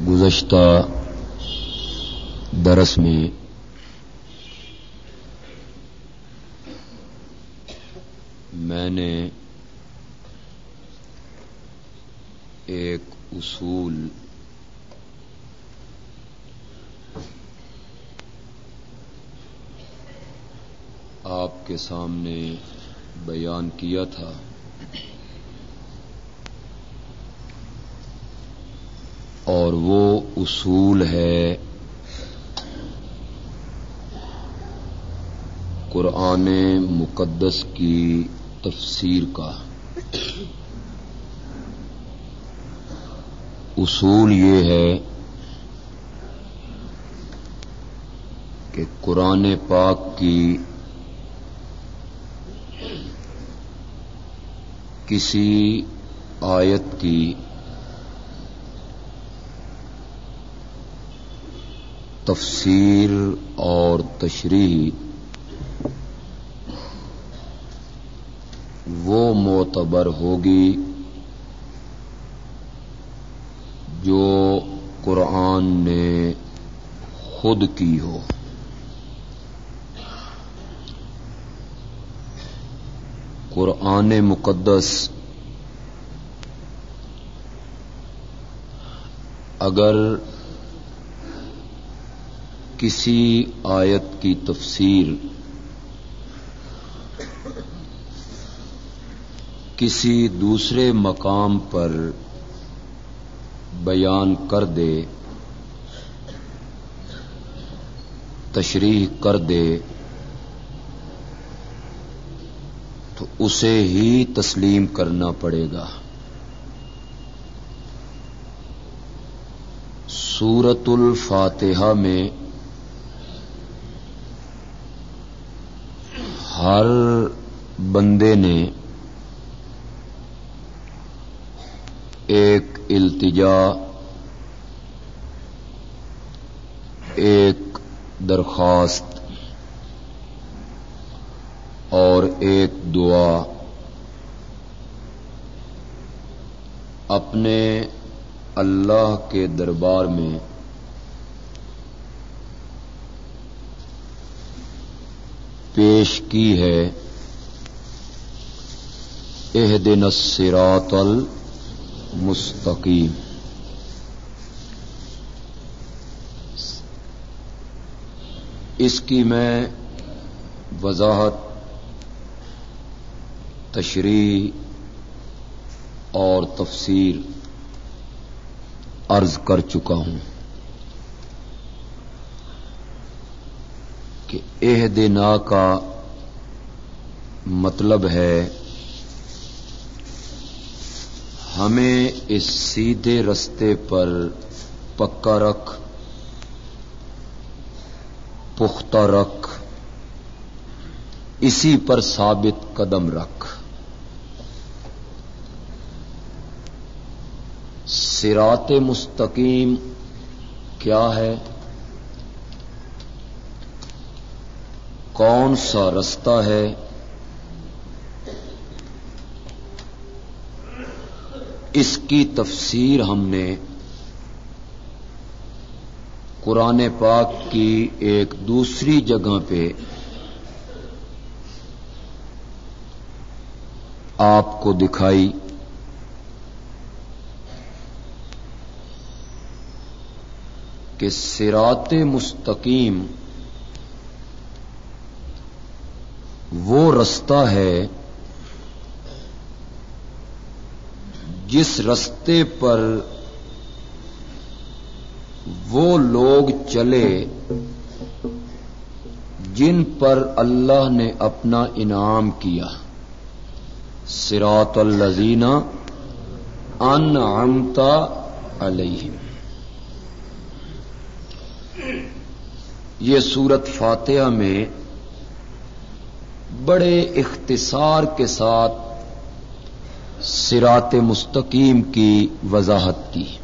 گزشتہ درس میں میں نے ایک اصول آپ کے سامنے بیان کیا تھا اور وہ اصول ہے قرآن مقدس کی تفسیر کا۔ اصول یہ ہے کہ قرآن پاک کی کسی آیت کی تفسیر اور تشریح۔ وہ معتبر ہوگی جو قرآن نے خود کی ہو۔ قرآن مقدس اگر کسی آیت کی تفسیر، کسی دوسرے مقام پر بیان کر دے، تشریح کر دے، تو اسے ہی تسلیم کرنا پڑے گا۔ سورت الفاتحہ میں ہر بندے نے ایک التجا، ایک درخواست اور ایک دعا اپنے اللہ کے دربار میں پیش کی ہے۔ اہ دن الصراط المستقیم۔ اس کی میں وضاحت، تشریح اور تفسیر عرض کر چکا ہوں۔ کہ اہ دینا کا مطلب ہے ہمیں اس سیدھے رستے پر پکا رکھ، پختہ رکھ، اسی پر ثابت قدم رکھ۔ سرات مستقیم کیا ہے؟ کون سا رستہ ہے؟ اس کی تفسیر ہم نے قرآن پاک کی ایک دوسری جگہ پہ آپ کو دکھائی۔ کہ سرات مستقیم وہ رستہ ہے جس رستے پر وہ لوگ چلے جن پر اللہ نے اپنا انعام کیا۔ سراط الزینہ انعمتا علیہم۔ یہ سورت فاتحہ میں بڑے اختصار کے ساتھ سرات مستقیم کی وضاحت کی۔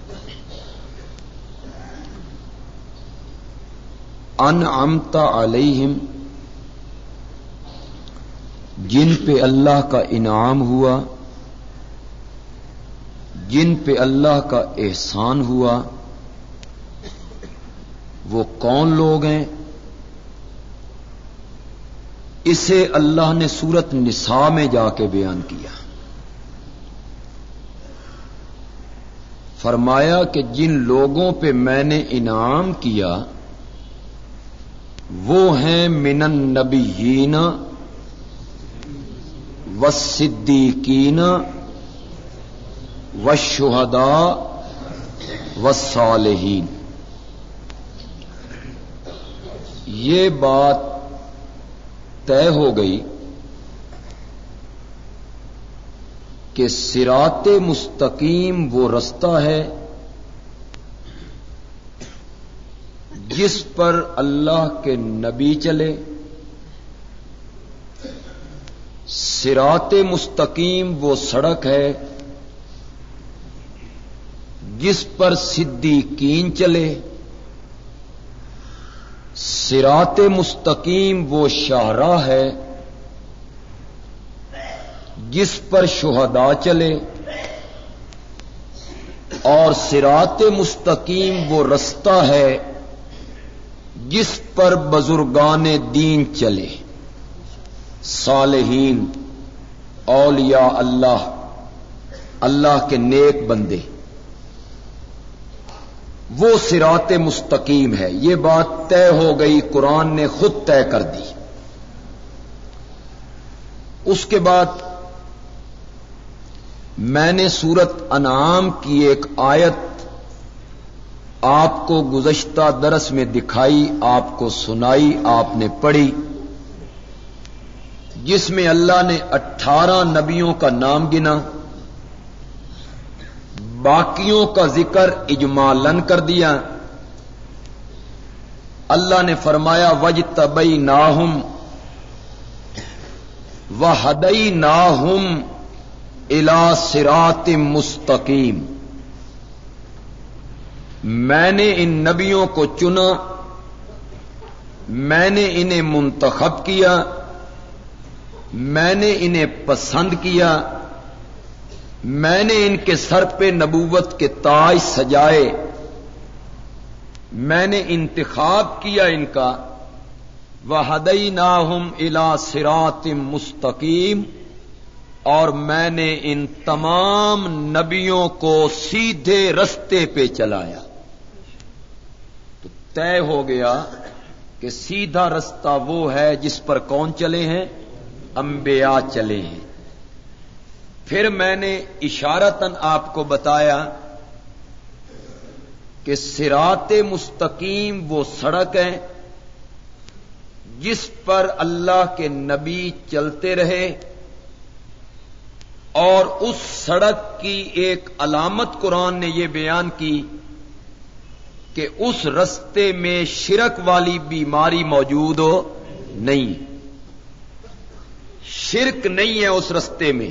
ان علیہم، جن پہ اللہ کا انعام ہوا، جن پہ اللہ کا احسان ہوا، وہ کون لوگ ہیں؟ اسے اللہ نے سورت نساء میں جا کے بیان کیا۔ فرمایا کہ جن لوگوں پہ میں نے انعام کیا، وہ ہیں من النبیین و صدیقین و شہدا و صالحین یہ بات طے ہو گئی کہ سرات مستقیم وہ رستہ ہے جس پر اللہ کے نبی چلے سرات مستقیم وہ سڑک ہے جس پر صدیقین چلے سرات مستقیم وہ شاہراہ ہے، جس پر شہدا چلے، اور سرات مستقیم وہ رستہ ہے، جس پر بزرگان دین چلے۔ صالحین، اولیاء اللہ اللہ کے نیک بندے۔ وہ سرات مستقیم ہے۔ یہ بات طے ہو گئی، قرآن نے خود طے کر دی۔ اس کے بعد میں نے سورت انعام کی ایک آیت آپ کو گزشتہ درس میں دکھائی، آپ کو سنائی، آپ نے پڑھی، جس میں اللہ نے اٹھارہ نبیوں کا نام گنا۔ باقیوں کا ذکر اجمالن کر دیا۔ اللہ نے فرمایا وج تبئی ناہم و ہدئی ناہم الا سرات مستقیم میں نے ان نبیوں کو چنا، میں نے انہیں منتخب کیا، میں نے انہیں پسند کیا۔ میں نے ان کے سر پہ نبوت کے تاج سجائے۔ میں نے انتخاب کیا ان کا۔ وہ ہدئی ناہم الا سرات مستقیم اور میں نے ان تمام نبیوں کو سیدھے رستے پہ چلایا۔ تو طے ہو گیا کہ سیدھا رستہ وہ ہے جس پر کون چلے ہیں؟ انبیاء چلے ہیں۔ پھر میں نے اشارتن آپ کو بتایا کہ سرات مستقیم وہ سڑک ہے جس پر اللہ کے نبی چلتے رہے اور اس سڑک کی ایک علامت قرآن نے یہ بیان کی کہ اس رستے میں شرک والی بیماری موجود ہو نہیں، شرک نہیں ہے اس رستے میں۔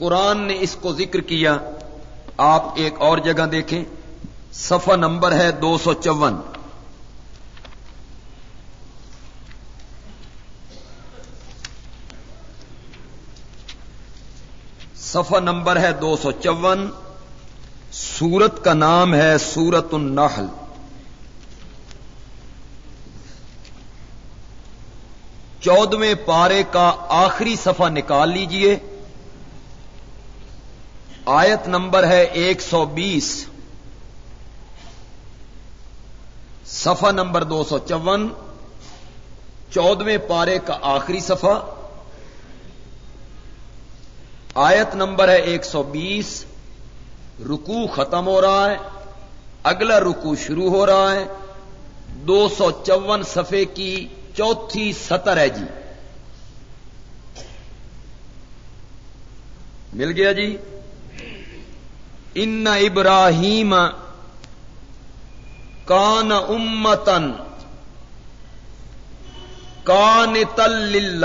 قرآن نے اس کو ذکر کیا، آپ ایک اور جگہ دیکھیں۔ صفحہ نمبر ہے دو سو چون۔ صفحہ نمبر ہے دو سو چون۔ سورت کا نام ہے سورت النحل۔ چودویں پارے کا آخری صفحہ نکال لیجیے۔ آیت نمبر ہے ایک سو بیس۔ سفا نمبر دو سو چون۔ چودویں پارے کا آخری صفحہ۔ آیت نمبر ہے ایک سو بیس۔ رکو ختم ہو رہا ہے۔ اگلا رکو شروع ہو رہا ہے۔ دو سو چون صفحے کی چوتھی سطر ہے جی۔ مل گیا جی؟ ان ابراہیم کان امتن کان تل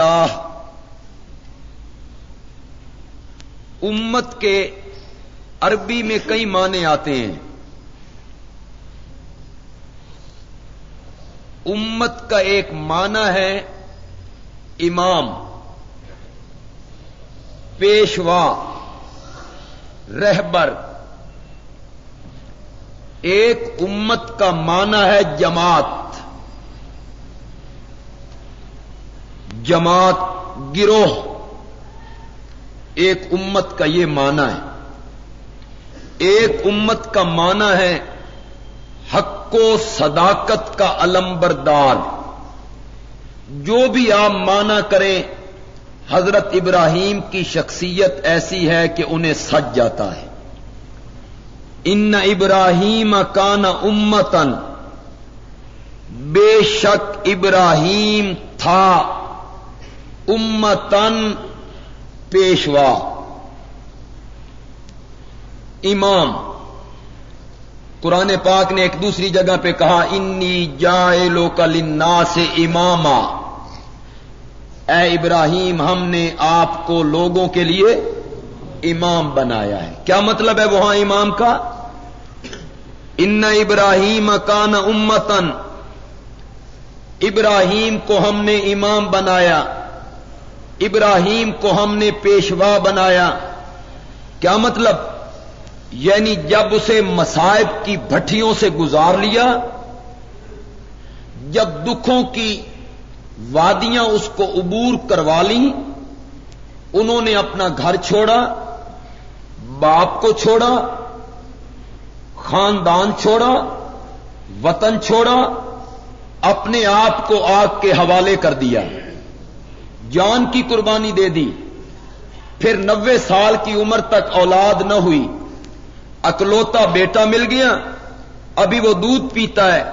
امت کے عربی میں کئی معنی آتے ہیں۔ امت کا ایک معنی ہے امام، پیشوا، رہبر۔ ایک امت کا معنی ہے جماعت۔ جماعت گروہ۔ ایک امت کا یہ معنی ہے۔ ایک امت کا معنی ہے حق و صداقت کا علم بردار جو بھی آپ مانا کریں، حضرت ابراہیم کی شخصیت ایسی ہے کہ انہیں سج جاتا ہے۔ ان ابراہیم کان امتن۔ بے شک ابراہیم تھا۔ امتن پیشوا۔ امام۔ قرآن پاک نے ایک دوسری جگہ پہ کہا، انی جائے لو کلنا سے اماما۔ اے ابراہیم، ہم نے آپ کو لوگوں کے لیے امام بنایا ہے۔ کیا مطلب ہے وہاں امام کا؟ ان ابراہیم کان امتن۔ ابراہیم کو ہم نے امام بنایا۔ ابراہیم کو ہم نے پیشوا بنایا۔ کیا مطلب؟ یعنی جب اسے مسائب کی بھٹیوں سے گزار لیا، جب دکھوں کی وادیاں اس کو عبور کروا لی انہوں نے اپنا گھر چھوڑا، باپ کو چھوڑا خاندان چھوڑا، وطن چھوڑا، اپنے آپ کو آگ کے حوالے کر دیا۔ جان کی قربانی دے دی۔ پھر نوے سال کی عمر تک اولاد نہ ہوئی۔ اکلوتا بیٹا مل گیا۔ ابھی وہ دودھ پیتا ہے۔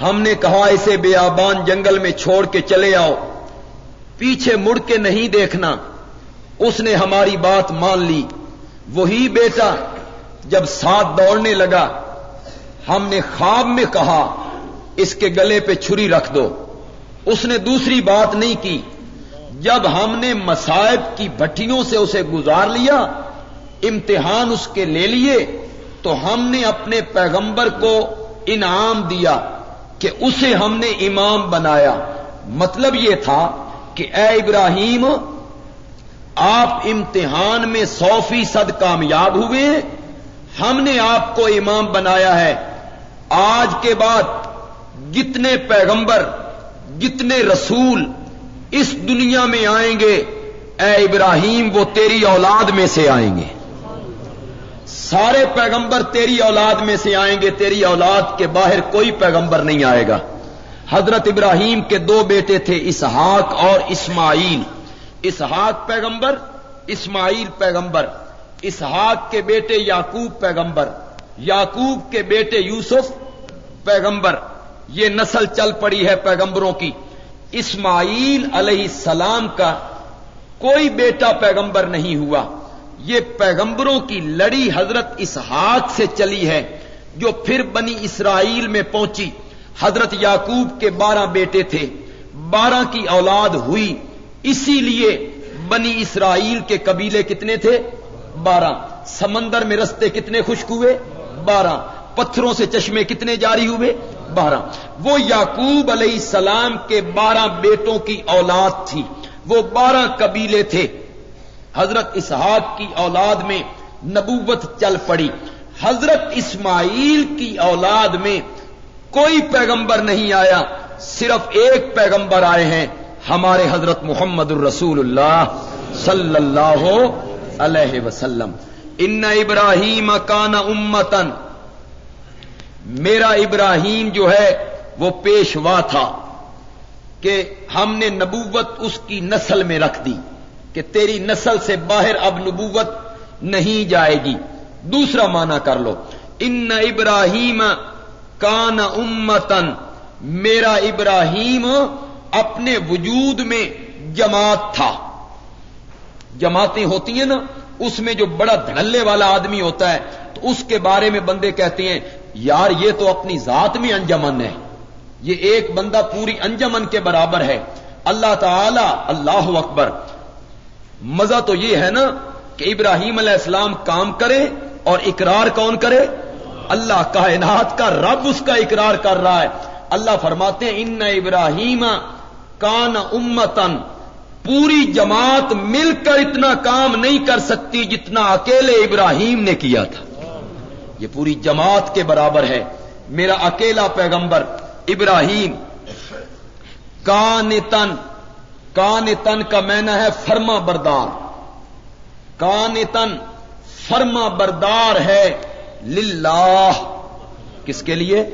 ہم نے کہا، اسے بے آبان جنگل میں چھوڑ کے چلے آؤ۔ پیچھے مڑ کے نہیں دیکھنا۔ اس نے ہماری بات مان لی۔ وہی بیٹا جب ساتھ دوڑنے لگا، ہم نے خواب میں کہا، اس کے گلے پہ چھری رکھ دو۔ اس نے دوسری بات نہیں کی۔ جب ہم نے مسائب کی بھٹیوں سے اسے گزار لیا، امتحان اس کے لے لیے، تو ہم نے اپنے پیغمبر کو انعام دیا کہ اسے ہم نے امام بنایا۔ مطلب یہ تھا کہ اے ابراہیم، آپ امتحان میں سو فیصد کامیاب ہوئے ہم نے آپ کو امام بنایا ہے۔ آج کے بعد جتنے پیغمبر، جتنے رسول اس دنیا میں آئیں گے، اے ابراہیم وہ تیری اولاد میں سے آئیں گے۔ سارے پیغمبر تیری اولاد میں سے آئیں گے، تیری اولاد کے باہر کوئی پیغمبر نہیں آئے گا۔ حضرت ابراہیم کے دو بیٹے تھے، اسحاق اور اسماعیل۔ اسحاق پیغمبر، اسماعیل پیغمبر۔ اسحاق کے بیٹے یاقوب پیغمبر یاقوب کے بیٹے یوسف پیغمبر۔ یہ نسل چل پڑی ہے پیغمبروں کی۔ اسماعیل علیہ السلام کا کوئی بیٹا پیغمبر نہیں ہوا۔ یہ پیغمبروں کی لڑی حضرت اسحاق سے چلی ہے، جو پھر بنی اسرائیل میں پہنچی۔ حضرت یعقوب کے بارہ بیٹے تھے۔ بارہ کی اولاد ہوئی۔ اسی لیے بنی اسرائیل کے قبیلے کتنے تھے؟ بارہ سمندر میں رستے کتنے خشک ہوئے؟ بارہ پتھروں سے چشمے کتنے جاری ہوئے؟ بارہ وہ یعقوب علیہ السلام کے بارہ بیٹوں کی اولاد تھی۔ وہ بارہ قبیلے تھے۔ حضرت اسحاق کی اولاد میں نبوت چل پڑی۔ حضرت اسماعیل کی اولاد میں کوئی پیغمبر نہیں آیا۔ صرف ایک پیغمبر آئے ہیں۔ ہمارے حضرت محمد الرسول اللہ صلی اللہ علیہ وسلم، ان ابراہیم کان امتن میرا ابراہیم جو ہے، وہ پیشوا تھا کہ ہم نے نبوت اس کی نسل میں رکھ دی، کہ تیری نسل سے باہر اب نبوت نہیں جائے گی۔ دوسرا معنی کر لو، ان ابراہیم کان امتن میرا ابراہیم اپنے وجود میں جماعت تھا۔ جماعتیں ہوتی ہیں نا، اس میں جو بڑا دھڑلے والا آدمی ہوتا ہے، تو اس کے بارے میں بندے کہتے ہیں، یار یہ تو اپنی ذات میں انجمن ہے، یہ ایک بندہ پوری انجمن کے برابر ہے۔ اللہ تعالی، اللہ اکبر۔ مزہ تو یہ ہے نا کہ ابراہیم علیہ السلام کام کرے اور اقرار کون کرے؟ اللہ کائنات کا رب اس کا اقرار کر رہا ہے۔ اللہ فرماتے ہیں، ان ابراہیم کان امتن پوری جماعت مل کر اتنا کام نہیں کر سکتی جتنا اکیلے ابراہیم نے کیا تھا۔ یہ پوری جماعت کے برابر ہے۔ میرا اکیلا پیغمبر ابراہیم۔ کان تن کان تن کا مینا ہے فرما بردار۔ کان تن فرما بردار ہے للہ۔ کس کے لیے؟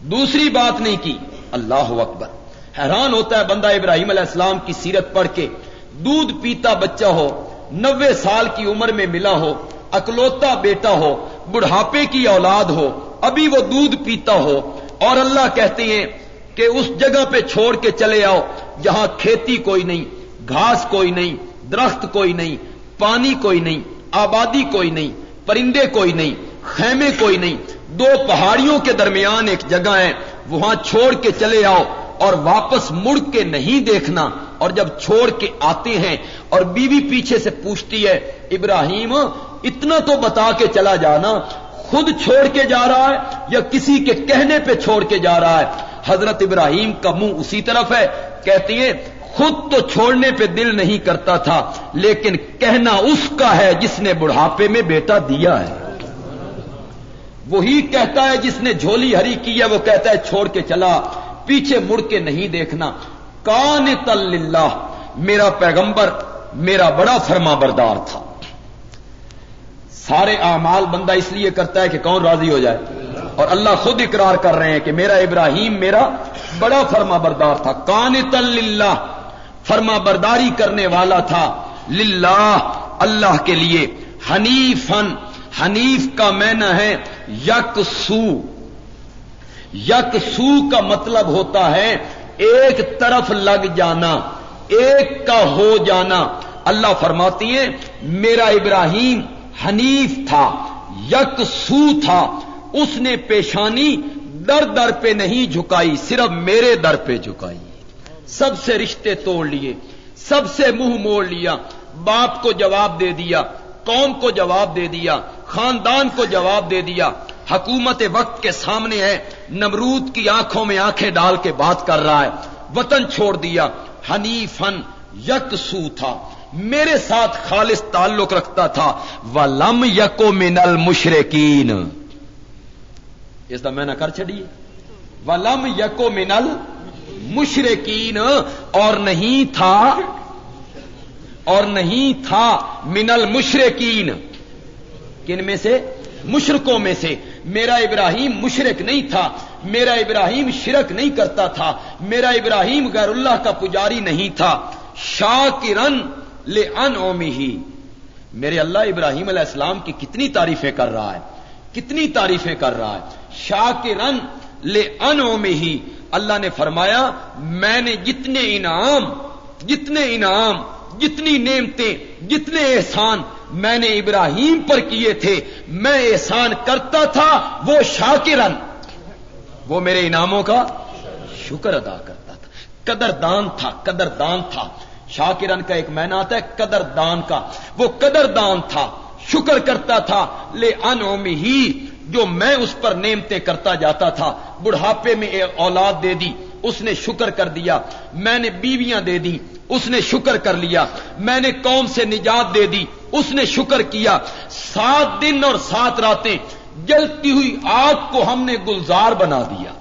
دوسری بات نہیں کی۔ اللہ اکبر۔ حیران ہوتا ہے بندہ ابراہیم علیہ السلام کی سیرت پڑھ کے، دودھ پیتا بچہ ہو، نوے سال کی عمر میں ملا ہو، اکلوتا بیٹا ہو، بڑھاپے کی اولاد ہو، ابھی وہ دودھ پیتا ہو۔ اور اللہ کہتے ہیں کہ اس جگہ پہ چھوڑ کے چلے آؤ جہاں کھیتی کوئی نہیں، گھاس کوئی نہیں، درخت کوئی نہیں، پانی کوئی نہیں، آبادی کوئی نہیں، پرندے کوئی نہیں، خیمے کوئی نہیں۔ دو پہاڑیوں کے درمیان ایک جگہ ہے، وہاں چھوڑ کے چلے آؤ۔ اور واپس مڑ کے نہیں دیکھنا اور جب چھوڑ کے آتے ہیں اور بیوی پیچھے سے پوچھتی ہے، ابراہیم، اتنا تو بتا کے چلا جانا، خود چھوڑ کے جا رہا ہے یا کسی کے کہنے پہ چھوڑ کے جا رہا ہے؟ حضرت ابراہیم کا منہ اسی طرف ہے، کہتی ہے خود تو چھوڑنے پہ دل نہیں کرتا تھا، لیکن کہنا اس کا ہے جس نے بڑھاپے میں بیٹا دیا ہے۔ وہی کہتا ہے جس نے جھولی ہری کی ہے، وہ کہتا ہے، چھوڑ کے چلا۔ پیچھے مڑ کے نہیں دیکھنا۔ کان تل میرا پیغمبر، میرا بڑا فرما بردار تھا۔ سارے اعمال بندہ اس لیے کرتا ہے کہ کون راضی ہو جائے۔ اور اللہ خود اقرار کر رہے ہیں کہ میرا ابراہیم میرا بڑا فرما بردار تھا۔ کان تل فرما برداری کرنے والا تھا۔ للہ، اللہ کے لیے۔ حنیفن حنیف کا مینا ہے یک سو یک سو کا مطلب ہوتا ہے ایک طرف لگ جانا، ایک کا ہو جانا۔ اللہ فرماتی ہے میرا ابراہیم حنیف تھا، یک سو تھا۔ اس نے پیشانی در در پہ نہیں جھکائی، صرف میرے در پہ جھکائی۔ سب سے رشتے توڑ لیے، سب سے منہ موڑ لیا۔ باپ کو جواب دے دیا، قوم کو جواب دے دیا، خاندان کو جواب دے دیا۔ حکومت وقت کے سامنے ہے، نمرود کی آنکھوں میں آنکھیں ڈال کے بات کر رہا ہے۔ وطن چھوڑ دیا۔ ہنی فن یک سو تھا۔ میرے ساتھ خالص تعلق رکھتا تھا۔ و لم یکو منل مشرقین اس کا میں نہ کر چڑیے و لم یکو منل مشرقین اور نہیں تھا۔ اور نہیں تھا منل مشرقین کن میں سے؟ مشرقوں میں سے۔ میرا ابراہیم مشرق نہیں تھا، میرا ابراہیم شرک نہیں کرتا تھا، میرا ابراہیم غیر اللہ کا پجاری نہیں تھا۔ شاہ رن لے ان ہی میرے اللہ ابراہیم علیہ السلام کی کتنی تعریفیں کر رہا ہے، کتنی تعریفیں کر رہا ہے۔ شاہ کے رن لے ان ہی اللہ نے فرمایا، میں نے جتنے انعام جتنے انعام، جتنی نعمتیں، جتنے احسان میں نے ابراہیم پر کیے تھے، میں احسان کرتا تھا، وہ شاکرن۔ وہ میرے انعاموں کا شکر ادا کرتا تھا۔ قدر دان تھا قدر دان تھا۔ شاکرن کا ایک مینا آتا ہے قدر دان کا۔ وہ قدر دان تھا، شکر کرتا تھا۔ لے ان ہی، جو میں اس پر نعمتیں کرتا جاتا تھا۔ بڑھاپے میں اولاد دے دی، اس نے شکر کر دیا۔ میں نے بیویاں دے دی، اس نے شکر کر لیا۔ میں نے قوم سے نجات دے دی۔ اس نے شکر کیا۔ سات دن اور سات راتیں جلتی ہوئی آگ کو ہم نے گلزار بنا دیا۔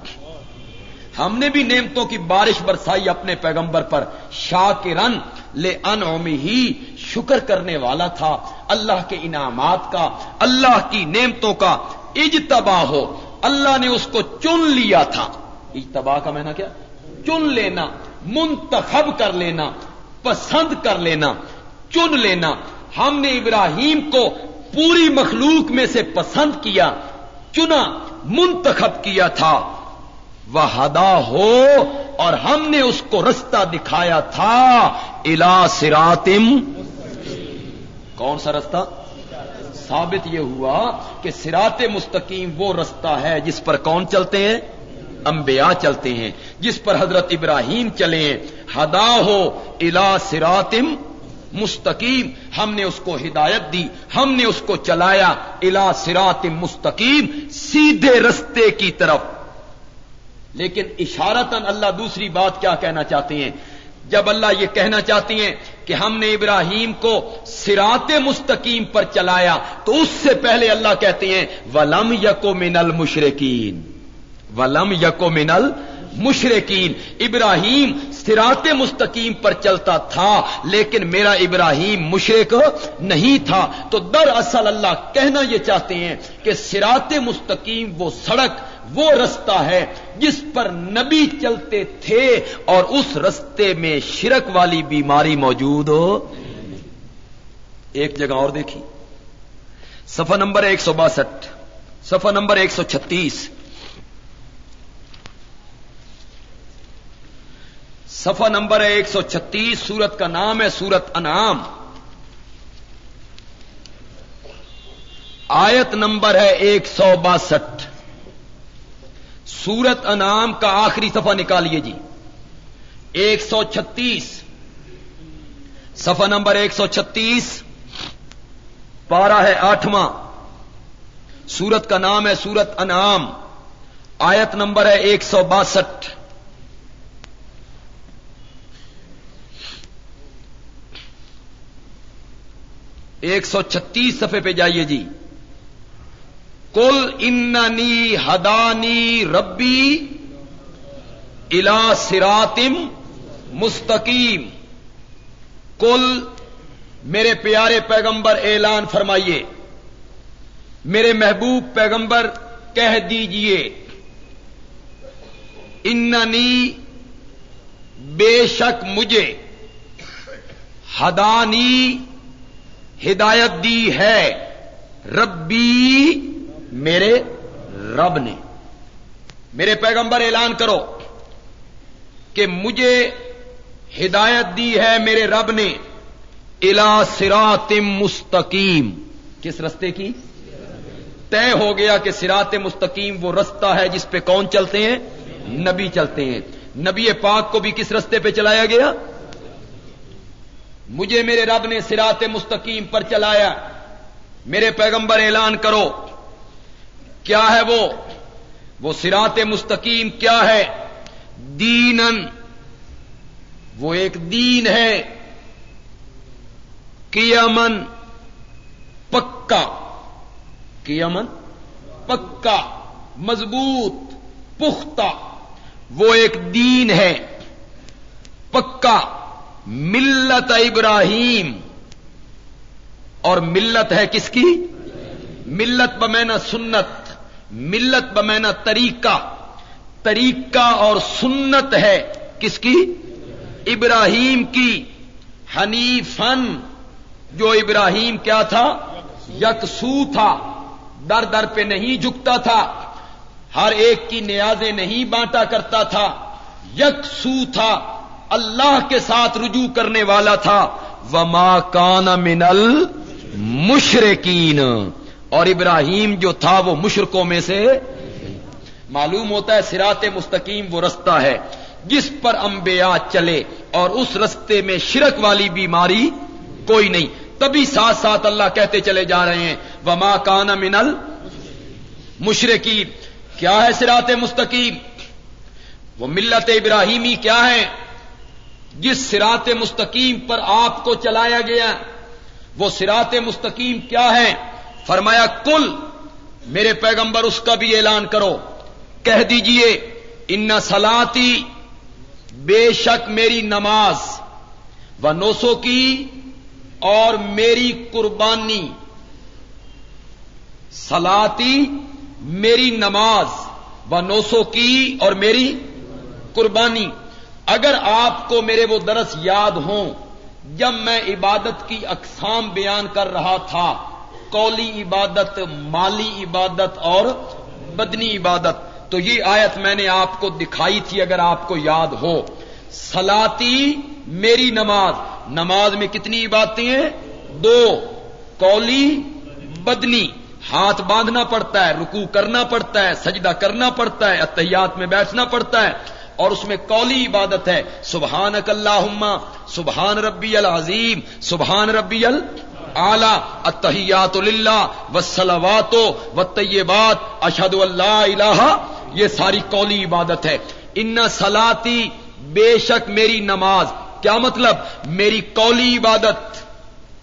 ہم نے بھی نعمتوں کی بارش برسائی اپنے پیغمبر پر۔ شاہ کے رن لے ان ہی شکر کرنے والا تھا۔ اللہ کے انعامات کا، اللہ کی نعمتوں کا اجتبا ہو۔ اللہ نے اس کو چن لیا تھا۔ اجتبا کا میں نے کیا؟ چن لینا، منتخب کر لینا، پسند کر لینا، چن لینا۔ ہم نے ابراہیم کو پوری مخلوق میں سے پسند کیا، چنا، منتخب کیا تھا۔ وہ ہدا ہو اور ہم نے اس کو رستہ دکھایا تھا۔ الا سراتم کون سا رستہ؟ ثابت یہ ہوا کہ سرات مستقیم وہ رستہ ہے جس پر کون چلتے ہیں؟ انبیاء چلتے ہیں۔ جس پر حضرت ابراہیم چلے ہدا ہو الا سراتم مستقیم، ہم نے اس کو ہدایت دی، ہم نے اس کو چلایا الا سرات مستقیم، سیدھے رستے کی طرف۔ لیکن اشارتن اللہ دوسری بات کیا کہنا چاہتے ہیں؟ جب اللہ یہ کہنا چاہتی ہیں کہ ہم نے ابراہیم کو سرات مستقیم پر چلایا، تو اس سے پہلے اللہ کہتے ہیں، ولم یکو منل مشرقین ولم یکو منل مشرقین، ابراہیم سرات مستقیم پر چلتا تھا، لیکن میرا ابراہیم مشرق نہیں تھا۔ تو در اصل اللہ کہنا یہ چاہتے ہیں کہ سرات مستقیم وہ سڑک، وہ رستہ ہے جس پر نبی چلتے تھے اور اس رستے میں شرک والی بیماری موجود ہو۔ ایک جگہ اور دیکھی سفر نمبر ایک سو باسٹھ سفر نمبر ایک سو چھتیس۔ سفا نمبر ہے ایک سو چھتیس، سورت کا نام ہے سورت انعام۔ آیت نمبر ہے ایک سو باسٹھ۔ سورت انعام کا آخری سفا نکالیے جی۔ ایک سو چھتیس۔ سفا نمبر ایک سو چھتیس۔ پارا ہے آٹھواں۔ سورت کا نام ہے سورت انعام۔ آیت نمبر ہے ایک سو باسٹھ۔ ایک سو چھتیس سفے پہ جائیے جی۔ کل اننی ہدانی ربی الا سراتم مستقیم۔ کل میرے پیارے پیغمبر اعلان فرمائیے۔ میرے محبوب پیغمبر کہہ دیجیے۔ اننی بے شک مجھے ہدانی ہدایت دی ہے۔ ربی میرے رب نے۔ میرے پیغمبر اعلان کرو کہ مجھے ہدایت دی ہے میرے رب نے۔ الا سراتم مستقیم۔ کس رستے کی؟ طے ہو گیا کہ سرات مستقیم وہ رستہ ہے جس پہ کون چلتے ہیں؟ نبی چلتے ہیں۔ نبی پاک کو بھی کس رستے پہ چلایا گیا؟ مجھے میرے رب نے سرات مستقیم پر چلایا۔ میرے پیغمبر اعلان کرو۔ کیا ہے وہ؟ وہ سرات مستقیم کیا ہے؟ دینن۔ وہ ایک دین ہے۔ کیمن پکا۔ کیمن پکا۔ مضبوط۔ پختہ۔ وہ ایک دین ہے۔ پکا۔ ملت ابراہیم اور ملت ہے کس کی ملت بمینا سنت ملت بمینا طریقہ طریقہ اور سنت ہے کس کی ابراہیم کی حنیفن جو ابراہیم کیا تھا یکسو تھا در در پہ نہیں جھکتا تھا ہر ایک کی نیازیں نہیں بانٹا کرتا تھا یکسو تھا اللہ کے ساتھ رجوع کرنے والا تھا۔ وما کان منل مشرقین اور ابراہیم جو تھا وہ مشرقوں میں سے معلوم ہوتا ہے سرات مستقیم وہ رستہ ہے۔ جس پر انبیاء چلے اور اس رستے میں شرک والی بیماری کوئی نہیں۔ تبھی ساتھ ساتھ اللہ کہتے چلے جا رہے ہیں۔ وما کان منل مشرقین کیا ہے سرات مستقیم؟ وہ ملت ابراہیمی کیا ہے جس سرات مستقیم پر آپ کو چلایا گیا، وہ سرات مستقیم کیا ہے؟ فرمایا کل میرے پیغمبر اس کا بھی اعلان کرو۔ کہہ دیجیے، ان سلاتی بے شک میری نماز، و نوسو کی اور میری قربانی۔ سلاتی میری نماز، و نوسو کی اور میری قربانی۔ اگر آپ کو میرے وہ درس یاد ہوں، جب میں عبادت کی اقسام بیان کر رہا تھا، قولی عبادت، مالی عبادت اور بدنی عبادت، تو یہ آیت میں نے آپ کو دکھائی تھی اگر آپ کو یاد ہو۔ سلاتی میری نماز۔ نماز میں کتنی عبادتیں ہیں؟ دو۔ قولی، بدنی۔ ہاتھ باندھنا پڑتا ہے رکو کرنا پڑتا ہے، سجدہ کرنا پڑتا ہے اتحیات میں بیٹھنا پڑتا ہے۔ اور اس میں قولی عبادت ہے۔ سبحان اللہ سبحان ربی العظیم، سبحان ربی العلی اتحیات اللہ وسلوات و طیبات اشد اللہ الہ، یہ ساری قولی عبادت ہے۔ ان سلاتی بے شک میری نماز۔ کیا مطلب؟ میری قولی عبادت،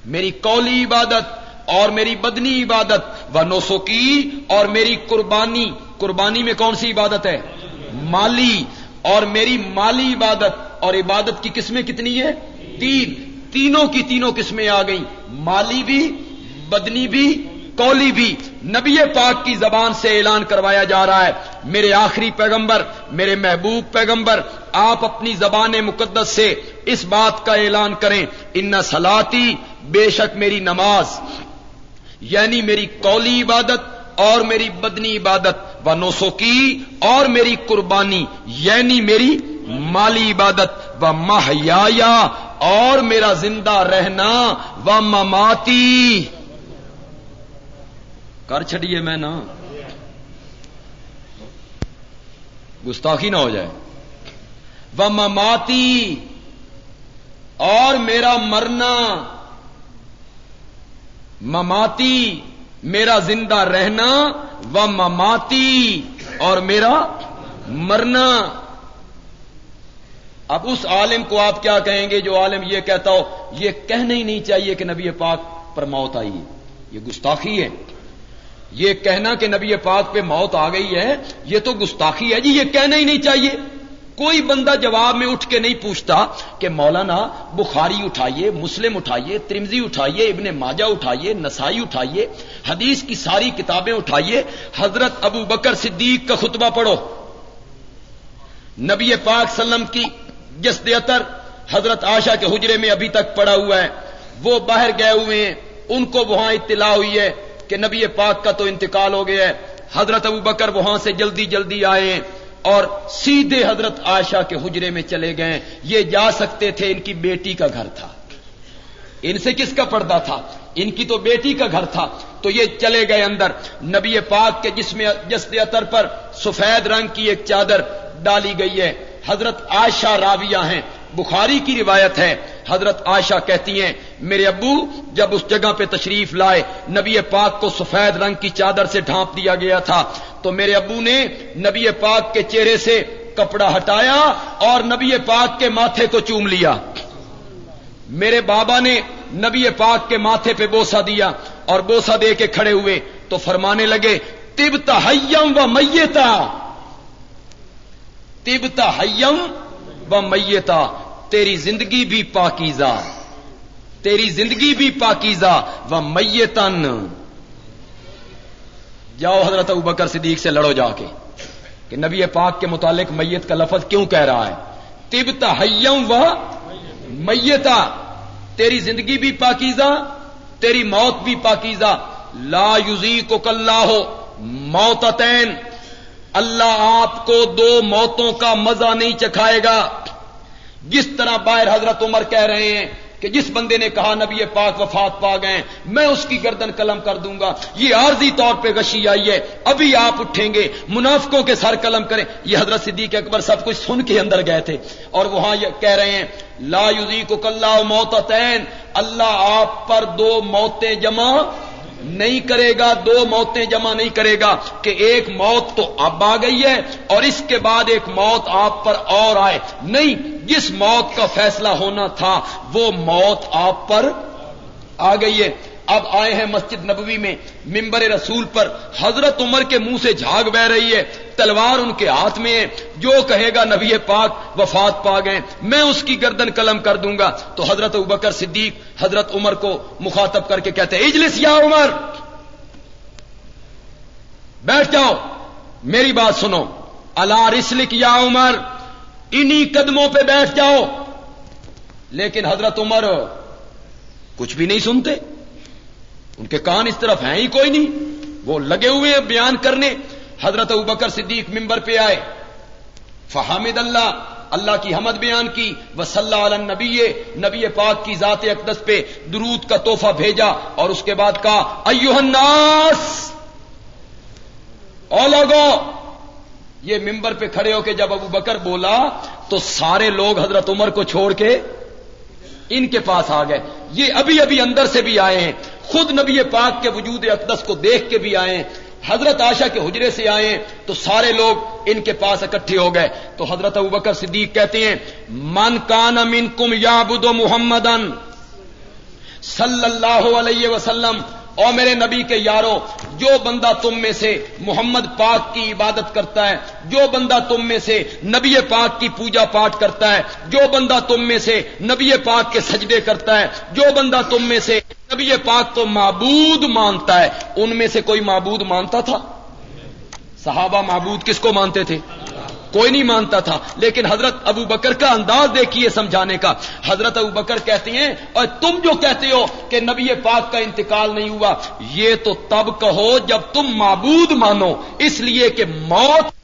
میری قولی عبادت اور میری بدنی عبادت۔ و نوسو کی اور میری قربانی قربانی میں کون سی عبادت ہے؟ مالی۔ اور میری مالی عبادت اور عبادت کی قسمیں کتنی ہے تین. تینوں کی تینوں قسمیں آ گئیں. مالی بھی، بدنی بھی کولی بھی. نبی پاک کی زبان سے اعلان کروایا جا رہا ہے، میرے آخری پیغمبر، میرے محبوب پیغمبر، آپ اپنی زبان مقدس سے اس بات کا اعلان کریں، ان سلاتی بے شک میری نماز یعنی میری قولی عبادت اور میری بدنی عبادت، و نوسو کی، اور میری قربانی یعنی میری مالی عبادت، و مہیا اور میرا زندہ رہنا، و مماتی۔ کر چڑیے میں نا۔ گستاخی نہ ہو جائے۔ وہ مماتی، اور میرا مرنا۔ مماتی میرا زندہ رہنا و مماتی اور میرا مرنا۔ اب اس عالم کو آپ کیا کہیں گے جو عالم یہ کہتا ہو، یہ کہنا ہی نہیں چاہیے کہ نبی پاک پر موت آئی ہے۔ یہ گستاخی ہے۔ یہ کہنا کہ نبی پاک پہ موت آ گئی ہے، یہ تو گستاخی ہے جی یہ کہنا ہی نہیں چاہیے۔ کوئی بندہ جواب میں اٹھ کے نہیں پوچھتا کہ مولانا بخاری اٹھائیے، مسلم اٹھائیے ترمزی اٹھائیے، ابن ماجہ اٹھائیے، نسائی اٹھائیے، حدیث کی ساری کتابیں اٹھائیے، حضرت ابو بکر صدیق کا خطبہ پڑھو۔ نبی پاک سلم کی جس اتر حضرت آشا کے حجرے میں ابھی تک پڑا ہوا ہے، وہ باہر گئے ہوئے ہیں۔ ان کو وہاں اطلاع ہوئی ہے کہ نبی پاک کا تو انتقال ہو گیا ہے۔ حضرت ابو بکر وہاں سے جلدی جلدی آئے اور سیدھے حضرت آشا کے حجرے میں چلے گئے۔ یہ جا سکتے تھے ان کی بیٹی کا گھر تھا۔ ان سے کس کا پردہ تھا؟ ان کی تو بیٹی کا گھر تھا۔ تو یہ چلے گئے اندر۔ نبی پاک کے جسم جس اتر پر سفید رنگ کی ایک چادر ڈالی گئی ہے۔ حضرت عائشہ راویہ ہیں۔ بخاری کی روایت ہے۔ حضرت عائشہ کہتی ہیں، میرے ابو، جب اس جگہ پہ تشریف لائے، نبی پاک کو سفید رنگ کی چادر سے ڈھانپ دیا گیا تھا۔ تو میرے ابو نے نبی پاک کے چہرے سے کپڑا ہٹایا اور نبی پاک کے ماتھے کو چوم لیا۔ میرے بابا نے نبی پاک کے ماتھے پہ بوسا دیا اور بوسا دے کے کھڑے ہوئے۔ تو فرمانے لگے تبتا ہیم و میتا تبتا ہیم و میتا تیری زندگی بھی پاکیزہ۔ تیری زندگی بھی پاکیزہ و میتن۔ جاؤ حضرت ابو بکر صدیق سے لڑو جا کے کہ نبی پاک کے متعلق میت کا لفظ کیوں کہہ رہا ہے۔ تب تیم و میتا تیری زندگی بھی پاکیزہ، تیری موت بھی پاکیزہ۔ لا یوزی کو کل ہو موتین اللہ آپ کو دو موتوں کا مزہ نہیں چکھائے گا۔ جس طرح باہر حضرت عمر کہہ رہے ہیں کہ جس بندے نے کہا نبی پاک وفات پا گئے میں اس کی گردن قلم کر دوں گا۔ یہ عارضی طور پہ گشی آئی ہے۔ ابھی آپ اٹھیں گے، منافقوں کے سر قلم کریں۔ یہ حضرت صدیق اکبر سب کچھ سن کے اندر گئے تھے۔ اور وہاں یہ کہہ رہے ہیں، لا یوزی کو کل موت اللہ آپ پر دو موتیں جمع نہیں کرے گا، دو موتیں جمع نہیں کرے گا کہ ایک موت تو اب آ گئی ہے اور اس کے بعد ایک موت آپ پر اور آئے۔ نہیں، جس موت کا فیصلہ ہونا تھا، وہ موت آپ پر آ گئی ہے۔ اب آئے ہیں مسجد نبوی میں ممبر رسول پر۔ حضرت عمر کے منہ سے جھاگ بہ رہی ہے۔ تلوار ان کے ہاتھ میں ہے۔ جو کہے گا نبی پاک وفات پا گئے۔ میں اس کی گردن قلم کر دوں گا۔ تو حضرت ابکر صدیق حضرت عمر کو مخاطب کر کے کہتے ہیں، اجلس یا عمر! بیٹھ جاؤ۔ میری بات سنو۔ اللہ رسلک یا عمر! انہی قدموں پہ بیٹھ جاؤ۔ لیکن حضرت عمر کچھ بھی نہیں سنتے۔ ان کے کان اس طرف ہیں ہی کوئی نہیں۔ وہ لگے ہوئے ہیں بیان کرنے۔ حضرت بکر صدیق ممبر پہ آئے۔ فحامد اللہ اللہ کی حمد بیان کی۔ وہ صلاح علیہ نبی نبی پاک کی ذات اقدس پہ درود کا توحفہ بھیجا۔ اور اس کے بعد کہا ایوہ الناس او لوگو، یہ ممبر پہ کھڑے ہو کے جب ابو بکر بولا، تو سارے لوگ حضرت عمر کو چھوڑ کے ان کے پاس آ گئے۔ یہ ابھی ابھی اندر سے بھی آئے ہیں۔ خود نبی پاک کے وجود اقدس کو دیکھ کے بھی آئے حضرت آشا کے حجرے سے آئے تو سارے لوگ ان کے پاس اکٹھے ہو گئے۔ تو حضرت ابکر صدیق کہتے ہیں، من کان من کم یا بدو محمد صلی اللہ علیہ وسلم اور میرے نبی کے یارو، جو بندہ تم میں سے محمد پاک کی عبادت کرتا ہے، جو بندہ تم میں سے نبی پاک کی پوجا پاٹ کرتا ہے، جو بندہ تم میں سے نبی پاک کے سجدے کرتا ہے، جو بندہ تم میں سے نبی پاک کو معبود مانتا ہے، ان میں سے کوئی معبود مانتا تھا؟ صحابہ معبود کس کو مانتے تھے؟ کوئی نہیں مانتا تھا۔ لیکن حضرت ابو بکر کا انداز دیکھیے سمجھانے کا۔ حضرت ابو بکر کہتے ہیں، اور تم جو کہتے ہو کہ نبی پاک کا انتقال نہیں ہوا، یہ تو تب کہو جب تم معبود مانو۔ اس لیے کہ موت،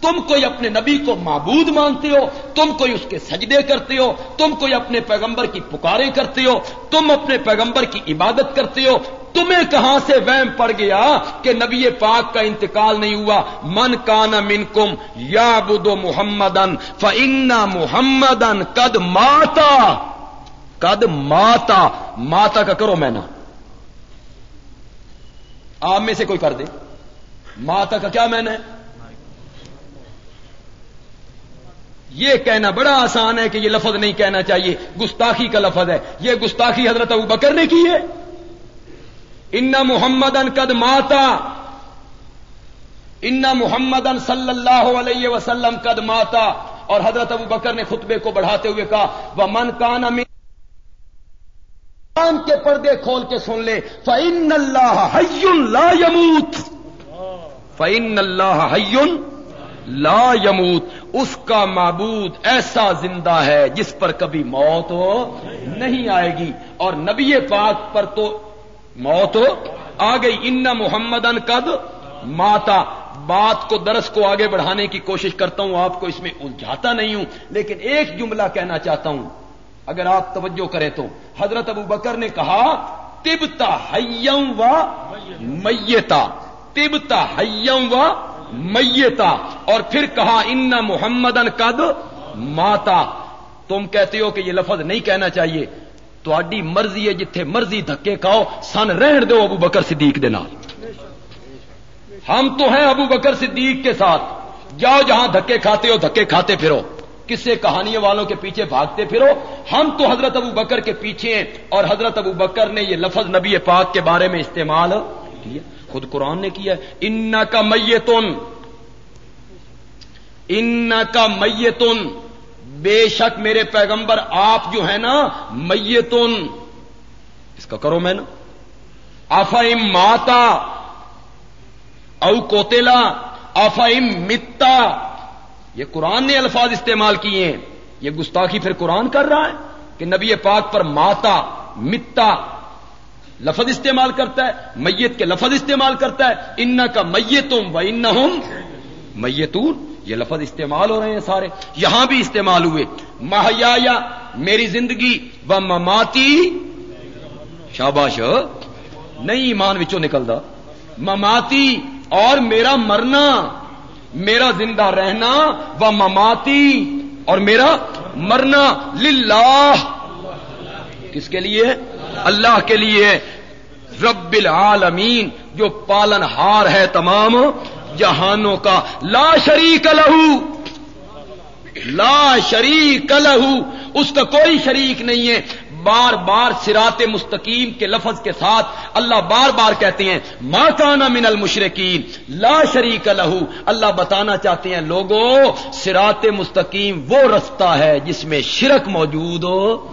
تم کوئی اپنے نبی کو معبود مانتے ہو، تم کوئی اس کے سجدے کرتے ہو، تم کوئی اپنے پیغمبر کی پکارے کرتے ہو، تم اپنے پیغمبر کی عبادت کرتے ہو تمہیں کہاں سے وہم پڑ گیا کہ نبی پاک کا انتقال نہیں ہوا؟ من کان من کم یا بدو محمد ان محمد ان کد ماتا۔ کد ماتا۔ ماتا کا کرو میں نا آپ میں سے کوئی کر دے۔ ماتا کا کیا میں نے یہ کہنا بڑا آسان ہے کہ یہ لفظ نہیں کہنا چاہیے۔ گستاخی کا لفظ ہے۔ یہ گستاخی حضرت ابو بکر نے کی ہے۔ ان محمد ان قد ماتا ان محمد ان صلی اللہ علیہ وسلم قد ماتا اور حضرت ابو بکر نے خطبے کو بڑھاتے ہوئے کہا وہ من کان کے پردے کھول کے سن لے فعن اللہ لا یموت فعن اللہ لا یموت اس کا معبود ایسا زندہ ہے جس پر کبھی موت ہو نہیں آئے گی. اور نبی پاک پر تو موت ہو آ گئی۔ ان محمد قد ماتا۔ بات کو درس کو آگے بڑھانے کی کوشش کرتا ہوں، آپ کو اس میں الجھاتا نہیں ہوں، لیکن ایک جملہ کہنا چاہتا ہوں۔ اگر آپ توجہ کریں تو حضرت ابو بکر نے کہا تبتا ہیم و میتا تبتا ہیم و میتا اور پھر کہا، ان محمد ان قد ماتا۔ تم کہتے ہو کہ یہ لفظ نہیں کہنا چاہیے۔ تو مرضی ہے جتھے مرضی دھکے کھاؤ، سن رہن دو ابو بکر صدیق دے نال۔ ہم تو ہیں ابو بکر صدیق کے ساتھ۔ جاؤ جہاں دھکے کھاتے ہو، دھکے کھاتے پھرو۔ کسے کہانی والوں کے پیچھے بھاگتے پھرو۔ ہم تو حضرت ابو بکر کے پیچھے ہیں اور حضرت ابو بکر نے یہ لفظ نبی پاک کے بارے میں استعمال کیا۔ خود قرآن نے کیا ان کا میتن۔ ان کا میتن۔ بے شک میرے پیغمبر آپ جو ہے نا میتن اس کا کرو میں نا۔ افیم ماتا، او کوتےلا افیم متا۔ یہ قرآن نے الفاظ استعمال کیے ہیں۔ یہ گستاخی پھر قرآن کر رہا ہے کہ نبی پاک پر ماتا، متا لفظ استعمال کرتا ہے، میت کے لفظ استعمال کرتا ہے۔ ان کا میتم و ان میتون۔ یہ لفظ استعمال ہو رہے ہیں سارے، یہاں بھی استعمال ہوئے۔ مہیا میری زندگی، و مماتی، شاباش، نہیں ایمان وچوں نکلتا مماتی اور میرا مرنا، میرا زندہ رہنا، و مماتی اور میرا مرنا للہ۔ کس کے لیے؟ اللہ کے لیے۔ رب العالمین، جو پالن ہار ہے تمام جہانوں کا لا شریک لہو۔ لا شریک لہو۔ اس کا کوئی شریک نہیں ہے۔ بار بار سرات مستقیم کے لفظ کے ساتھ اللہ بار بار کہتے ہیں ماں کانا من المشرقین لا شریک لہو۔ اللہ بتانا چاہتے ہیں لوگوں سرات مستقیم وہ رستہ ہے جس میں شرک موجود ہو۔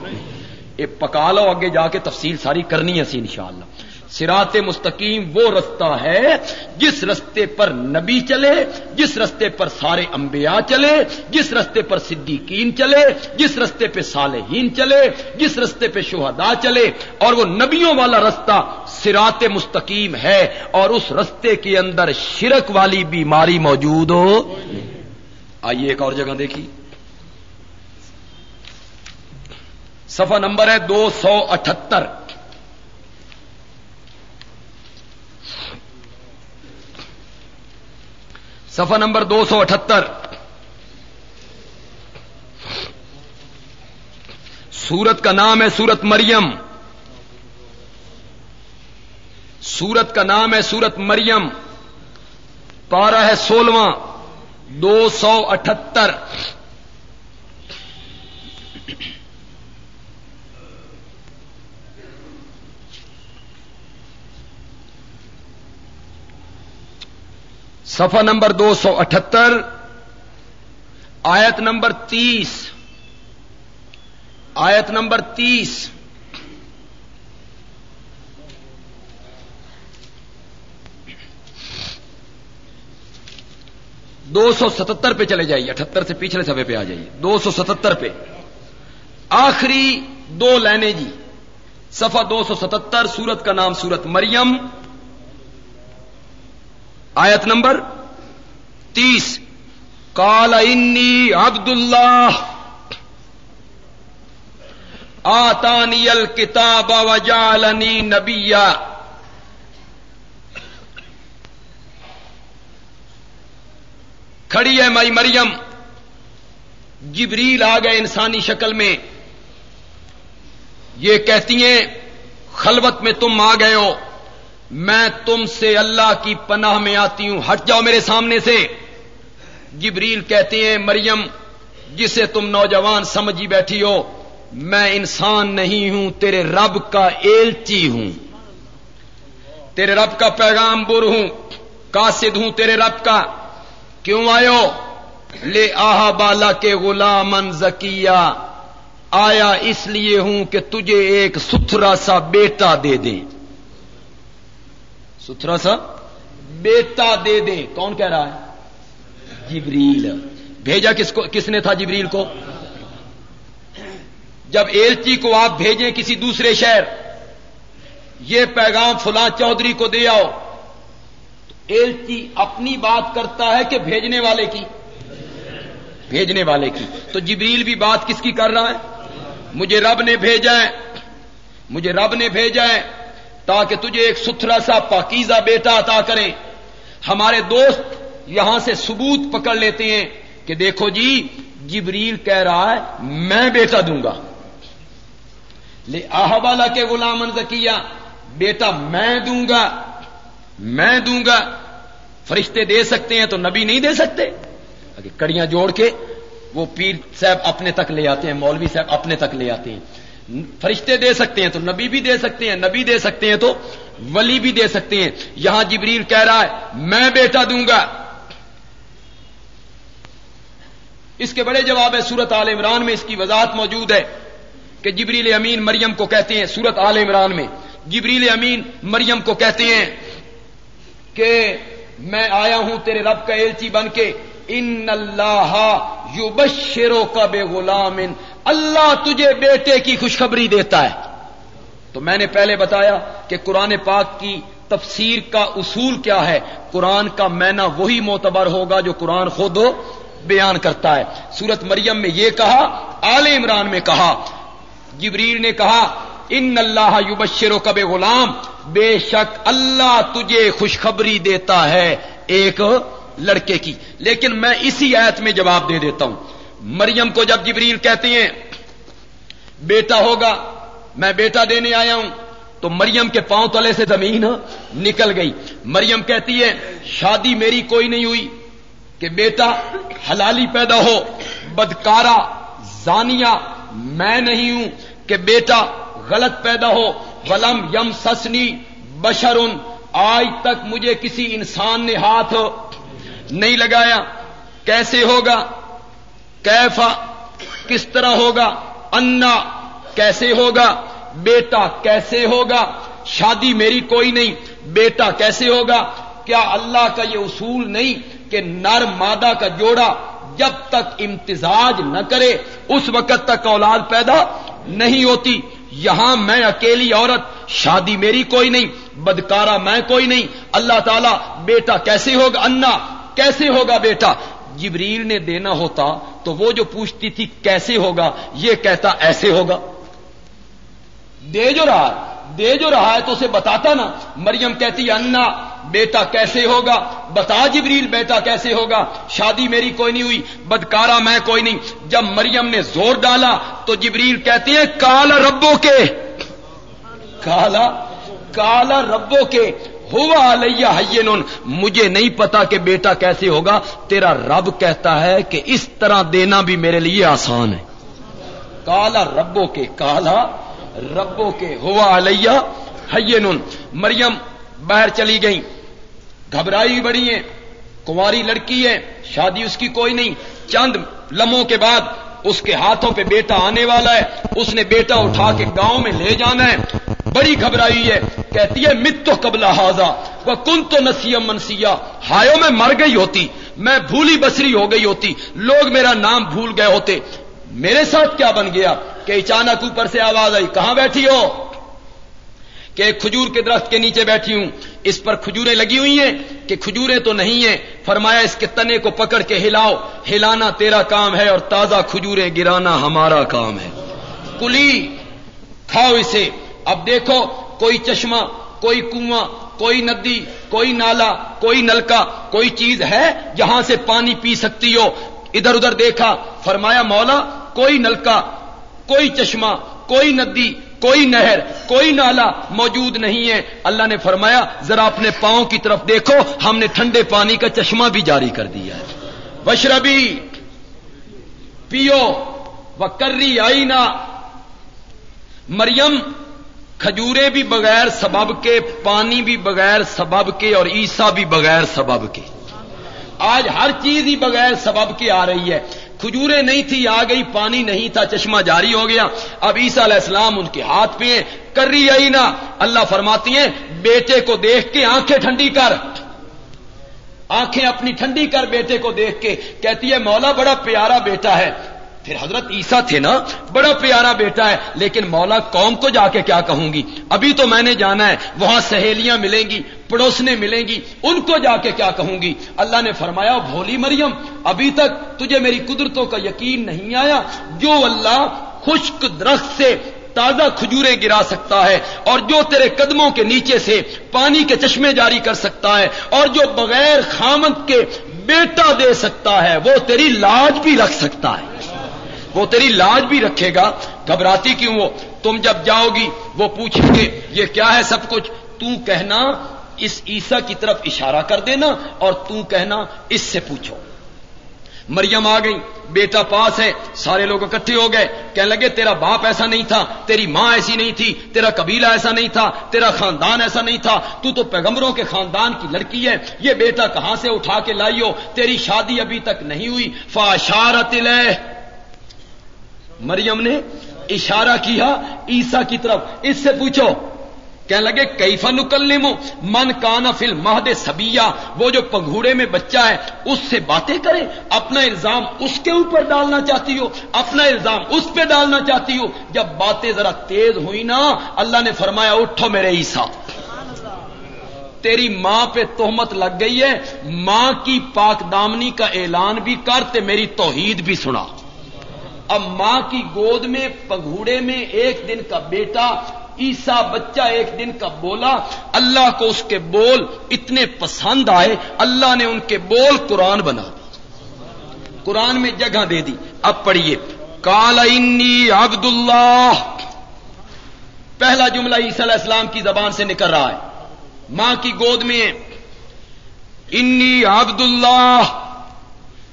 یہ پکا لو اگے جا کے تفصیل ساری کرنی ہے سی انشاءاللہ۔ سرات مستقیم وہ رستہ ہے جس رستے پر نبی چلے، جس رستے پر سارے انبیاء چلے، جس رستے پر صدیقین چلے، جس رستے پہ صالحین چلے، جس رستے پہ شہداء چلے، اور وہ نبیوں والا رستہ سرات مستقیم ہے، اور اس رستے کے اندر شرک والی بیماری موجود ہو۔ آئیے ایک اور جگہ دیکھیے۔ سفا نمبر ہے دو سو اٹھتر۔ سفا نمبر دو سو اٹھتر۔ سورت کا نام ہے سورت مریم۔ سورت کا نام ہے سورت مریم۔ پارہ ہے سولہواں۔ دو سو اٹھتر۔ صفحہ نمبر دو سو اٹھہتر آیت نمبر تیس۔ آیت نمبر تیس۔ دو سو ستتر پہ چلے جائیے اٹھہتر سے پچھلے سفے پہ آ جائیے۔ دو سو ستتر پہ۔ آخری دو لائنیں جی۔ سفا دو سو ستتر، سورت کا نام سورت مریم۔ آیت نمبر تیس۔ کال انی عبد اللہ آتانی الکتاب وجالنی نبیا۔ کھڑی ہے مائی مریم۔ جبریل آ گئے انسانی شکل میں۔ یہ کہتی ہیں، خلوت میں تم آ گئے ہو۔ میں تم سے اللہ کی پناہ میں آتی ہوں۔ ہٹ جاؤ میرے سامنے سے۔ جبریل کہتے ہیں، مریم، جسے تم نوجوان سمجھی بیٹھی ہو، میں انسان نہیں ہوں، تیرے رب کا ایلچی ہوں۔ تیرے رب کا پیغام بر ہوں کاسد ہوں تیرے رب کا۔ کیوں آئے لے آہا بالا کے غلام زکیہ۔ آیا اس لیے ہوں کہ تجھے ایک ستھرا سا بیٹا دے دیں۔ ستھرا سا بیٹا دے دیں کون کہہ رہا ہے؟ جبریل۔ بھیجا کس کو کس نے تھا جبریل کو؟ جب ایلچی کو آپ بھیجیں کسی دوسرے شہر، یہ پیغام فلاں چودھری کو دے آؤ۔ تو ایلچی اپنی بات کرتا ہے کہ بھیجنے والے کی؟ بھیجنے والے کی۔ تو جبریل بھی بات کس کی کر رہا ہے؟ مجھے رب نے بھیجا ہے۔ مجھے رب نے بھیجا ہے۔ تاکہ تجھے ایک ستھرا سا پاکیزہ بیٹا عطا کریں۔ ہمارے دوست یہاں سے ثبوت پکڑ لیتے ہیں کہ دیکھو جی جبریل کہہ رہا ہے، میں بیٹا دوں گا۔ لے آہوالا کے غلام زکیہ، بیٹا میں دوں گا، میں دوں گا۔ فرشتے دے سکتے ہیں تو نبی نہیں دے سکتے۔ کڑیاں جوڑ کے وہ پیر صاحب اپنے تک لے آتے ہیں، مولوی صاحب اپنے تک لے آتے ہیں۔ فرشتے دے سکتے ہیں تو نبی بھی دے سکتے ہیں، نبی دے سکتے ہیں تو ولی بھی دے سکتے ہیں۔ یہاں جبریل کہہ رہا ہے، میں بیٹا دوں گا۔ اس کے بڑے جواب ہے سورت عال عمران میں اس کی وضاحت موجود ہے کہ جبریل امین مریم کو کہتے ہیں، سورت عال عمران میں۔ جبریل امین مریم کو کہتے ہیں کہ میں آیا ہوں تیرے رب کا ایلچی بن کے، ان اللہ یو بشرو کا بے غلام اللہ تجھے بیٹے کی خوشخبری دیتا ہے۔ تو میں نے پہلے بتایا کہ قرآن پاک کی تفسیر کا اصول کیا ہے۔ قرآن کا مینا وہی معتبر ہوگا جو قرآن خود بیان کرتا ہے۔ سورت مریم میں یہ کہا، آل عمران میں کہا۔ جبریل نے کہا، ان اللہ یوبشرو کب غلام بے شک اللہ تجھے خوشخبری دیتا ہے ایک لڑکے کی۔ لیکن میں اسی آیت میں جواب دے دیتا ہوں۔ مریم کو جب جبریل کہتے ہیں، بیٹا ہوگا، میں بیٹا دینے آیا ہوں، تو مریم کے پاؤں تلے سے زمین نکل گئی۔ مریم کہتی ہے شادی میری کوئی نہیں ہوئی کہ بیٹا حلالی پیدا ہو بدکارا زانیہ، میں نہیں ہوں کہ بیٹا غلط پیدا ہو۔ ولم یم سسنی بشرن، آج تک مجھے کسی انسان نے ہاتھ نہیں لگایا۔ کیسے ہوگا؟ کیفا کس طرح ہوگا؟ انا کیسے ہوگا؟ بیٹا کیسے ہوگا؟ شادی میری کوئی نہیں، بیٹا کیسے ہوگا؟ کیا اللہ کا یہ اصول نہیں کہ نر مادہ کا جوڑا جب تک امتزاج نہ کرے، اس وقت تک اولاد پیدا نہیں ہوتی۔ یہاں میں اکیلی عورت، شادی میری کوئی نہیں بدکارا میں کوئی نہیں۔ اللہ تعالیٰ بیٹا کیسے ہوگا؟ انا کیسے ہوگا بیٹا؟ جبریل نے دینا ہوتا تو وہ جو پوچھتی تھی کیسے ہوگا، یہ کہتا ایسے ہوگا۔ دے جو رہا ہے دے جو رہا ہے تو اسے بتاتا نا۔ مریم کہتی، انا، بیٹا کیسے ہوگا؟ بتا جبریل، بیٹا کیسے ہوگا؟ شادی میری کوئی نہیں ہوئی بدکارا میں کوئی نہیں۔ جب مریم نے زور ڈالا تو جبریل کہتے ہیں، کالا ربو کے۔ کالا کالا ربو کے۔ ہوا علیہ حین مجھے نہیں پتا کہ بیٹا کیسے ہوگا، تیرا رب کہتا ہے کہ اس طرح دینا بھی میرے لیے آسان ہے۔ کالا ربوں کے کالا ربوں کے ہوا علیہ حین مریم، باہر چلی گئی گھبرائی بڑی ہے کنواری لڑکی ہے، شادی اس کی کوئی نہیں۔ چند لمحوں کے بعد اس کے ہاتھوں پہ بیٹا آنے والا ہے۔ اس نے بیٹا اٹھا کے گاؤں میں لے جانا ہے۔ بڑی گھبرائی ہے، کہتی ہے، مت تو قبلہ حاضا وہ کن تو نسیم منسیا ہایو میں مر گئی ہوتی، میں بھولی بسری ہو گئی ہوتی، لوگ میرا نام بھول گئے ہوتے۔ میرے ساتھ کیا بن گیا؟ کہ اچانک اوپر سے آواز آئی، کہاں بیٹھی ہو؟ کہ ایک کھجور کے درخت کے نیچے بیٹھی ہوں۔ اس پر کھجوریں لگی ہوئی ہیں، کہ کھجوریں تو نہیں ہیں۔ فرمایا، اس کے تنے کو پکڑ کے ہلاؤ۔ ہلانا تیرا کام ہے اور تازہ کھجوریں گرانا ہمارا کام ہے۔ کلی، کھاؤ اسے۔ اب دیکھو، کوئی چشمہ، کوئی کنواں، کوئی ندی، کوئی نالا، کوئی نلکا، کوئی چیز ہے جہاں سے پانی پی سکتی ہو۔ ادھر ادھر دیکھا، فرمایا مولا، کوئی نلکا، کوئی چشمہ، کوئی ندی، کوئی نہر، کوئی نالا موجود نہیں ہے۔ اللہ نے فرمایا، ذرا اپنے پاؤں کی طرف دیکھو، ہم نے ٹھنڈے پانی کا چشمہ بھی جاری کر دیا ہے۔ بشربی پیو و کری مریم کھجورے بھی بغیر سبب کے، پانی بھی بغیر سبب کے اور عیسا بھی بغیر سبب کے۔ آج ہر چیز ہی بغیر سبب کی آ رہی ہے۔ کھجورے نہیں تھی، آ گئی، پانی نہیں تھا، چشمہ جاری ہو گیا۔ اب عیسا علیہ السلام ان کے ہاتھ پہ کر رہی آئی نا؟ اللہ فرماتی ہیں، بیٹے کو دیکھ کے آنکھیں ٹھنڈی کر۔ آنکھیں اپنی ٹھنڈی کر بیٹے کو دیکھ کے۔ کہتی ہے، مولا بڑا پیارا بیٹا ہے۔ پھر حضرت عیسیٰ تھے نا، بڑا پیارا بیٹا ہے، لیکن مولا قوم کو جا کے کیا کہوں گی؟ ابھی تو میں نے جانا ہے، وہاں سہیلیاں ملیں گی، پڑوسنے ملیں گی، ان کو جا کے کیا کہوں گی؟ اللہ نے فرمایا، بھولی مریم، ابھی تک تجھے میری قدرتوں کا یقین نہیں آیا، جو اللہ خشک درخت سے تازہ کھجوریں گرا سکتا ہے، اور جو تیرے قدموں کے نیچے سے پانی کے چشمے جاری کر سکتا ہے، اور جو بغیر خامت کے بیٹا دے سکتا ہے، وہ تیری لاج بھی رکھ سکتا ہے۔ وہ تیری لاج بھی رکھے گا۔ گھبراتی کیوں وہ تم جب جاؤ گی، وہ پوچھیں گے، یہ کیا ہے سب کچھ؟ تو کہنا، اس عیسا کی طرف اشارہ کر دینا اور تو کہنا، اس سے پوچھو۔ مریم آ گئی، بیٹا پاس ہے، سارے لوگ اکٹھے ہو گئے۔ کہنے لگے، تیرا باپ ایسا نہیں تھا، تیری ماں ایسی نہیں تھی، تیرا قبیلہ ایسا نہیں تھا، تیرا خاندان ایسا نہیں تھا۔ تو تو پیغمبروں کے خاندان کی لڑکی ہے۔ یہ بیٹا کہاں سے اٹھا کے لائی ہو؟ تیری شادی ابھی تک نہیں ہوئی۔ فاشارت لہ مریم نے اشارہ کیا عیسا کی طرف۔ اس سے پوچھو، کہنے لگے کئی فن من کانا فل مہد سبیا وہ جو پگھوڑے میں بچہ ہے، اس سے باتیں کرے اپنا الزام اس کے اوپر ڈالنا چاہتی ہو، اپنا الزام اس پہ ڈالنا چاہتی ہو۔ جب باتیں ذرا تیز ہوئی نا، اللہ نے فرمایا، اٹھو میرے عیسا تیری ماں پہ تہمت لگ گئی ہے، ماں کی پاک دامنی کا اعلان بھی کر تے میری توحید بھی سنا۔ اب ماں کی گود میں، پگھوڑے میں ایک دن کا بیٹا عیسا بچہ ایک دن کا بولا، اللہ کو اس کے بول اتنے پسند آئے، اللہ نے ان کے بول قرآن بنا دی۔ قرآن میں جگہ دے دی۔ اب پڑھیے۔ کالا انی عبد اللہ پہلا جملہ عیسی علیہ السلام کی زبان سے نکل رہا ہے۔ ماں کی گود میں انی عبد اللہ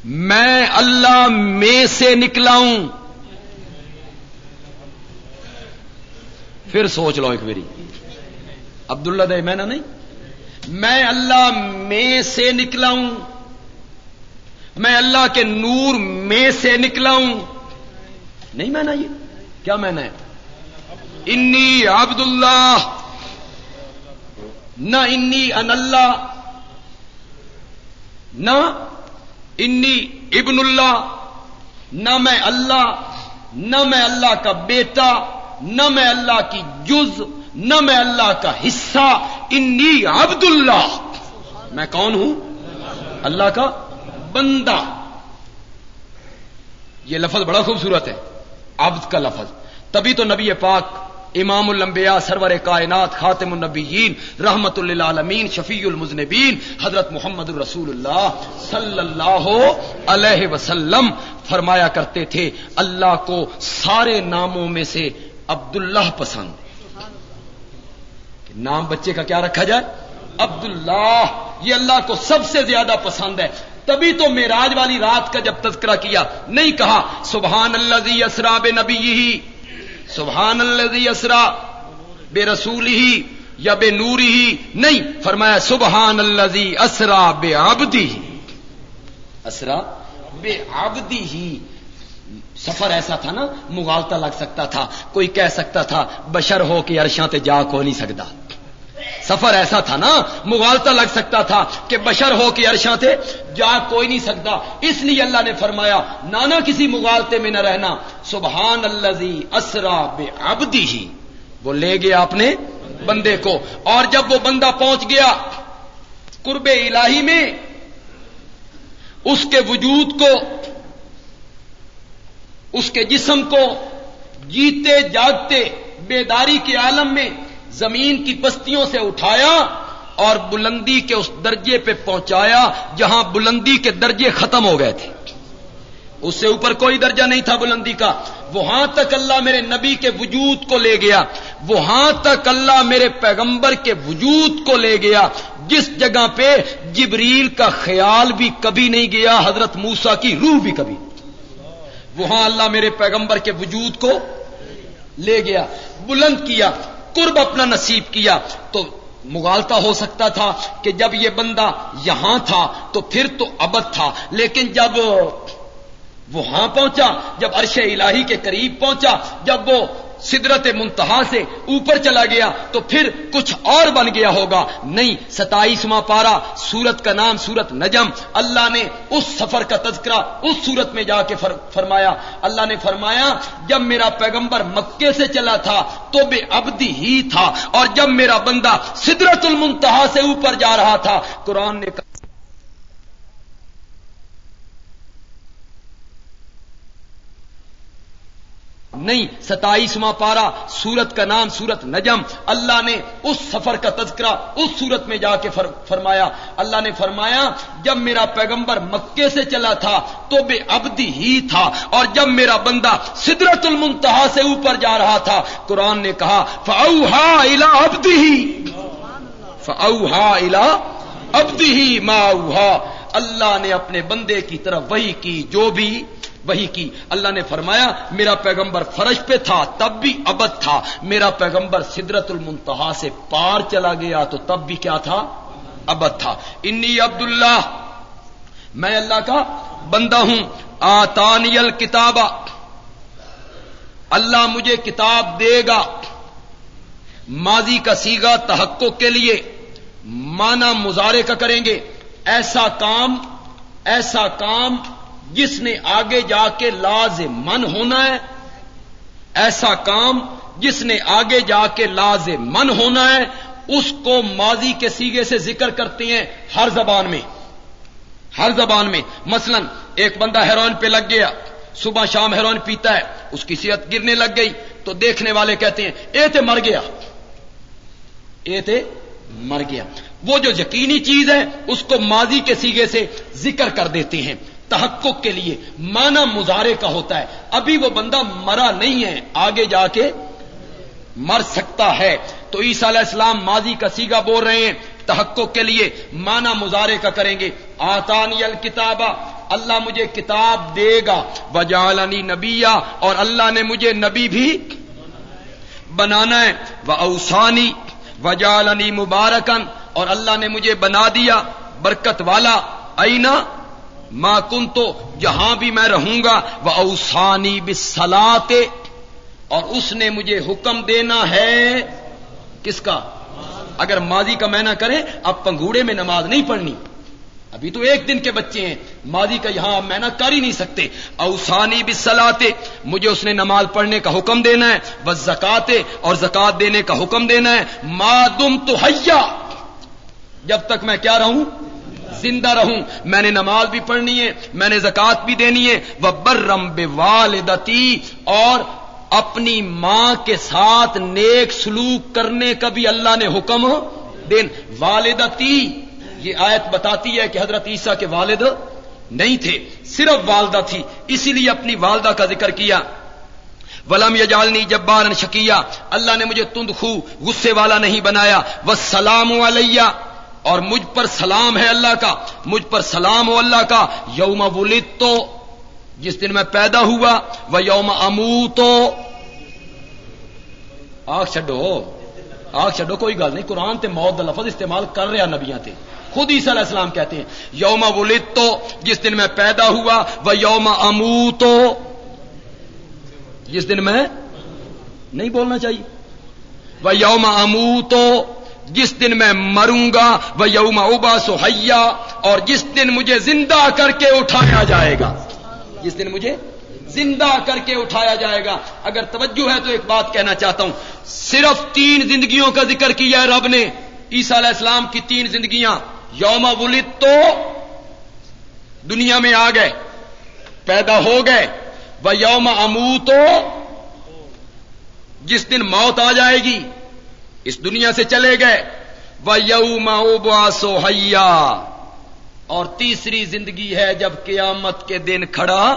میں اللہ میں سے نکلا ہوں۔ پھر سوچ لو ایک میری۔ عبد اللہ دے میں نہیں۔ میں اللہ میں سے نکلا ہوں۔ میں اللہ کے نور میں سے نکلا ہوں۔ نہیں میں نا یہ۔ کیا میں نے انی عبد اللہ نہ انی ان اللہ۔ نہ انی ابن اللہ، نہ میں اللہ، نہ میں اللہ کا بیٹا، نہ میں اللہ کی جز، نہ میں اللہ کا حصہ، انی عبد اللہ میں کون ہوں؟ اللہ کا بندہ۔ یہ لفظ بڑا خوبصورت ہے، عبد کا لفظ۔ تبھی تو نبی پاک امام الانبیاء، سرور کائنات، خاتم النبیین، رحمت للعالمین، شفیع المزنبین حضرت محمد الرسول اللہ صلی اللہ علیہ وسلم فرمایا کرتے تھے، اللہ کو سارے ناموں میں سے عبداللہ پسند نام بچے کا کیا رکھا جائے؟ عبداللہ۔ یہ اللہ کو سب سے زیادہ پسند ہے۔ تبھی تو میراج والی رات کا جب تذکرہ کیا، نہیں کہا، سبحان اللہ اسرا بے نبی سبحان الذي اسرا بے رسول ہی یا بے نوری ہی، نہیں، فرمایا سبحان اللہ اسرا بے آبدی ہی۔ اسرا بے آبدی ہی۔ سفر ایسا تھا نا مغالتا لگ سکتا تھا، کوئی کہہ سکتا تھا، بشر ہو کے ارشاں تے جا کو نہیں سکتا۔ سفر ایسا تھا نا مغالتا لگ سکتا تھا کہ بشر ہو کے ارشاں تھے، جا کوئی نہیں سکتا۔ اس لیے اللہ نے فرمایا، نانا کسی مغالتے میں نہ رہنا۔ سبحان اللہ اسرا بے ابدی ہی وہ لے گیا اپنے بندے کو۔ اور جب وہ بندہ پہنچ گیا قرب الہی میں، اس کے وجود کو، اس کے جسم کو، جیتے جاگتے بیداری کے عالم میں زمین کی بستیوں سے اٹھایا اور بلندی کے اس درجے پہ پہنچایا جہاں بلندی کے درجے ختم ہو گئے تھے۔ اس سے اوپر کوئی درجہ نہیں تھا بلندی کا۔ وہاں تک اللہ میرے نبی کے وجود کو لے گیا۔ وہاں تک اللہ میرے پیغمبر کے وجود کو لے گیا۔ جس جگہ پہ جبریل کا خیال بھی کبھی نہیں گیا، حضرت موسا کی روح بھی کبھی۔ وہاں اللہ میرے پیغمبر کے وجود کو لے گیا، بلند کیا۔ قرب اپنا نصیب کیا تو مغالتا ہو سکتا تھا کہ جب یہ بندہ یہاں تھا تو پھر تو ابد تھا، لیکن جب وہاں پہنچا، جب عرش الہی کے قریب پہنچا، جب وہ سدرت منتہا سے اوپر چلا گیا تو پھر کچھ اور بن گیا ہوگا۔ نہیں، ستائیسواں پارا سورت کا نام سورت نجم۔ اللہ نے اس سفر کا تذکرہ اس سورت میں جا کے فرمایا۔ اللہ نے فرمایا، جب میرا پیغمبر مکے سے چلا تھا تو بے ابدی ہی تھا، اور جب میرا بندہ سدرت المنتہا سے اوپر جا رہا تھا، قرآن نے کہا نہیں، ستائیسواں پارا سورت کا نام سورت نجم۔ اللہ نے اس سفر کا تذکرہ اس سورت میں جا کے فرمایا۔ اللہ نے فرمایا، جب میرا پیغمبر مکے سے چلا تھا تو بے ابدی ہی تھا، اور جب میرا بندہ سدرت المنتہا سے اوپر جا رہا تھا، قرآن نے کہا فاؤہا الا ابدی ہی فاؤہا الا ابدی ہی ما اللہ نے اپنے بندے کی طرف وہی کی، جو بھی وہی کی۔ اللہ نے فرمایا، میرا پیغمبر فرش پہ تھا، تب بھی ابد تھا۔ میرا پیغمبر سدرت المنتہا سے پار چلا گیا، تو تب بھی کیا تھا؟ ابد تھا۔ انی عبد اللہ میں اللہ کا بندہ ہوں۔ آتانی الکتاب اللہ مجھے کتاب دے گا۔ ماضی کا سیگا تحقق کے لیے مانا مظاہرے کا کریں گے۔ ایسا کام ایسا کام جس نے آگے جا کے لازمن ہونا ہے، ایسا کام جس نے آگے جا کے لازمن ہونا ہے، اس کو ماضی کے سیگے سے ذکر کرتے ہیں ہر زبان میں۔ ہر زبان میں۔ مثلا ایک بندہ ہیروئن پہ لگ گیا، صبح شام ہیروئن پیتا ہے، اس کی صحت گرنے لگ گئی، تو دیکھنے والے کہتے ہیں، اے تے مر گیا۔ اے تے مر گیا۔ وہ جو یقینی چیز ہے، اس کو ماضی کے سیگے سے ذکر کر دیتے ہیں۔ تحقق کے لیے مانا مظاہرے کا ہوتا ہے۔ ابھی وہ بندہ مرا نہیں ہے، آگے جا کے مر سکتا ہے۔ تو عیسیٰ علیہ السلام ماضی کا سیگا بول رہے ہیں، تحقق کے لیے مانا مظاہرے کا کریں گے۔ آتانی الکتابہ، اللہ مجھے کتاب دے گا۔ وجالنی نبیا، اور اللہ نے مجھے نبی بھی بنانا ہے۔ وہ اوسانی وجالنی مبارکن اور اللہ نے مجھے بنا دیا برکت والا۔ اینا؟ ماں کن تو جہاں بھی میں رہوں گا وہ اوسانی بسلاتے اور اس نے مجھے حکم دینا ہے، کس کا؟ اگر ماضی کا میں نہ کریں اب پنگوڑے میں نماز نہیں پڑھنی۔ ابھی تو ایک دن کے بچے ہیں، ماضی کا یہاں میں نہ کر ہی نہیں سکتے۔ اوسانی بھی سلاتے مجھے اس نے نماز پڑھنے کا حکم دینا ہے۔ بس زکاتے اور زکات دینے کا حکم دینا ہے۔ مادم تو حیا جب تک میں کیا رہوں؟ زندہ رہوں۔ میں نے نماز بھی پڑھنی ہے، میں نے زکات بھی دینی ہے۔ وہ برم بے والدتی اور اپنی ماں کے ساتھ نیک سلوک کرنے کا بھی اللہ نے حکم دین۔ والدتی، یہ آیت بتاتی ہے کہ حضرت عیسیٰ کے والد نہیں تھے، صرف والدہ تھی، اسی لیے اپنی والدہ کا ذکر کیا۔ ولم یجالنی جبارن شکیہ اللہ نے مجھے تند خو غصے والا نہیں بنایا۔ وہ سلام علیہ اور مجھ پر سلام ہے اللہ کا، مجھ پر سلام ہو اللہ کا، یوم ولد تو جس دن میں پیدا ہوا وہ یوم امو تو آگ چڈو آگ چڈو کوئی گل نہیں، قرآن تے موت لفظ استعمال کر رہا نبیاں تے۔ خود عیسیٰ علیہ السلام کہتے ہیں، یوم ولد تو جس دن میں پیدا ہوا وہ یوم امو تو جس دن میں نہیں بولنا چاہیے۔ وہ یوم امو تو جس دن میں مروں گا، وہ یوم ابا سوہیا اور جس دن مجھے زندہ کر کے اٹھایا جائے گا۔ جس دن مجھے زندہ کر کے اٹھایا جائے گا۔ اگر توجہ ہے تو ایک بات کہنا چاہتا ہوں۔ صرف تین زندگیوں کا ذکر کیا ہے رب نے۔ عیسیٰ علیہ السلام کی تین زندگیاں۔ یوم ولد تو دنیا میں آ گئے، پیدا ہو گئے۔ وہ یوم امو تو جس دن موت آ جائے گی۔ اس دنیا سے چلے گئے۔ وہ یوم ابا سوہیا اور تیسری زندگی ہے جب قیامت کے دن کھڑا،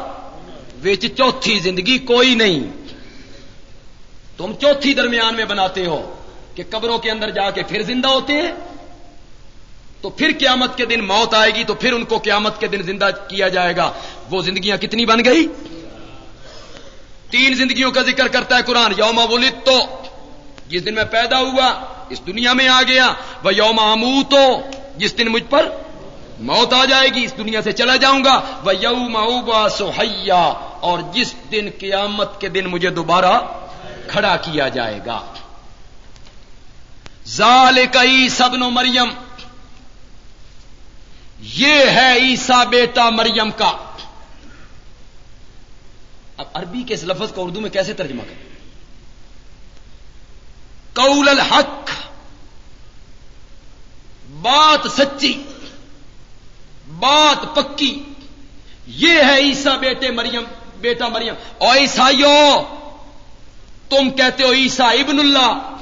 وچ چوتھی زندگی کوئی نہیں۔ تم چوتھی درمیان میں بناتے ہو کہ قبروں کے اندر جا کے پھر زندہ ہوتے ہیں۔ تو پھر قیامت کے دن موت آئے گی، تو پھر ان کو قیامت کے دن زندہ کیا جائے گا۔ وہ زندگیاں کتنی بن گئی؟ تین زندگیوں کا ذکر کرتا ہے قرآن، یوم ولد تو جس دن میں پیدا ہوا، اس دنیا میں آ گیا، وہ یوم امو تو، جس دن مجھ پر موت آ جائے گی، اس دنیا سے چلا جاؤں گا، وہ یوم اوبا سوہیا اور جس دن قیامت کے دن مجھے دوبارہ کھڑا کیا جائے گا۔ زال کئی سبن مریم، یہ ہے عیسا بیٹا مریم کا۔ اب عربی کے اس لفظ کو اردو میں کیسے ترجمہ کریں؟ قول الحق، بات سچی، بات پکی۔ یہ ہے عیسا بیٹے مریم، بیٹا مریم۔ اور عیسائیو، تم کہتے ہو عیسا ابن اللہ،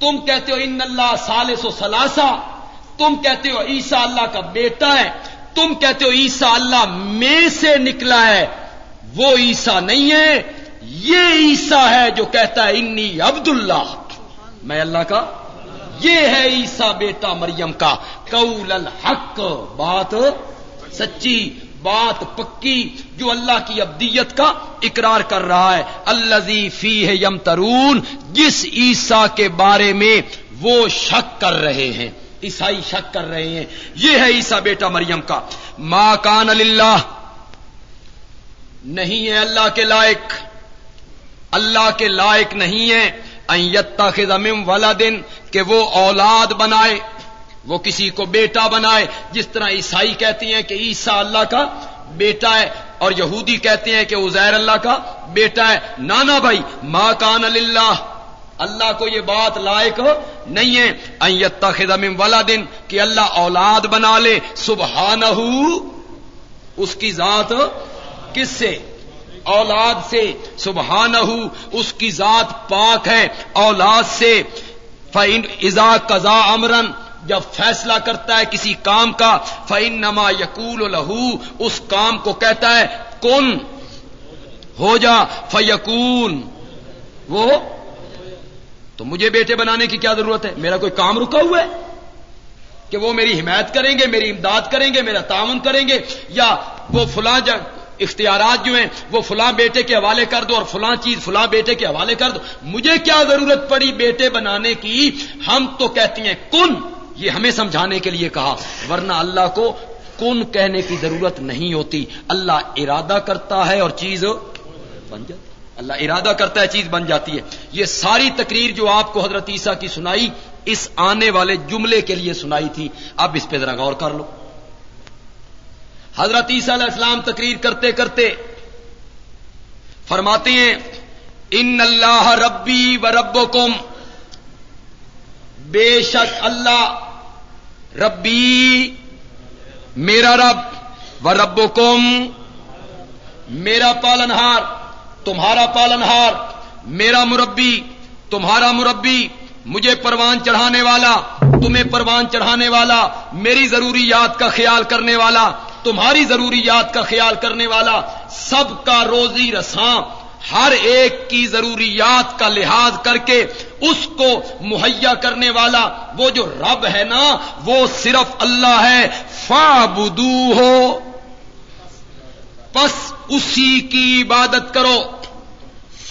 تم کہتے ہو ان اللہ سالس و سلاسا تم کہتے ہو عیسا اللہ کا بیٹا ہے، تم کہتے ہو عیسا اللہ میں سے نکلا ہے، وہ عیسا نہیں ہے۔ یہ عیسا ہے جو کہتا ہے انی عبد اللہ میں اللہ کا یہ ہے عیسا بیٹا مریم کا قول الحق، بات سچی، بات پکی، جو اللہ کی ابدیت کا اقرار کر رہا ہے۔ اللہ فی ہے یم ترون جس عیسا کے بارے میں وہ شک کر رہے ہیں، عیسائی شک کر رہے ہیں۔ یہ ہے عیسا بیٹا مریم کا۔ ماں کان اللہ نہیں ہے اللہ کے لائق۔ اللہ کے لائق نہیں ہے۔ ایتا خزم والا دن کہ وہ اولاد بنائے، وہ کسی کو بیٹا بنائے۔ جس طرح عیسائی کہتی ہیں کہ عیسا اللہ کا بیٹا ہے، اور یہودی کہتے ہیں کہ ازیر اللہ کا بیٹا ہے۔ نانا بھائی ماں کان اللہ اللہ کو یہ بات لائق نہیں ہے۔ ایتا خزم والا دن کہ اللہ اولاد بنا لے۔ سبحانہ اس کی ذات کس سے؟ اولاد سے سبحانہ اس کی ذات پاک ہے، اولاد سے۔ فعن ازا قزا امرن جب فیصلہ کرتا ہے کسی کام کا فعن نما یقول لہو اس کام کو کہتا ہے، کن، ہو جا فیقون وہ، تو مجھے بیٹے بنانے کی کیا ضرورت ہے؟ میرا کوئی کام رکا ہوا ہے؟ کہ وہ میری حمایت کریں گے، میری امداد کریں گے، میرا تعاون کریں گے، یا وہ فلاں اختیارات جو ہیں، وہ فلاں بیٹے کے حوالے کر دو اور فلاں چیز فلاں بیٹے کے حوالے کر دو۔ مجھے کیا ضرورت پڑی بیٹے بنانے کی؟ ہم تو کہتی ہیں، کن؟ یہ ہمیں سمجھانے کے لیے کہا۔ ورنہ اللہ کو کن کہنے کی ضرورت نہیں ہوتی۔ اللہ ارادہ کرتا ہے اور چیز بن جاتی۔ اللہ ارادہ کرتا ہے، چیز بن جاتی ہے۔ یہ ساری تقریر جو آپ کو حضرت عیسیٰ کی سنائی، اس آنے والے جملے کے لیے سنائی تھی۔ اب اس پہ ذرا غور کر لو۔ حضرت عیسیٰ علیہ السلام تقریر کرتے کرتے فرماتے ہیں، ان اللہ ربی و رب بے شک اللہ ربی میرا رب و رب میرا پالنہار، تمہارا پالنہار، میرا مربی، تمہارا مربی، مجھے پروان چڑھانے والا، تمہیں پروان چڑھانے والا، میری ضروریات کا خیال کرنے والا تمہاری ضروریات کا خیال کرنے والا سب کا روزی رساں ہر ایک کی ضروریات کا لحاظ کر کے اس کو مہیا کرنے والا وہ جو رب ہے نا، وہ صرف اللہ ہے۔ فا بدو ہو پس اسی کی عبادت کرو۔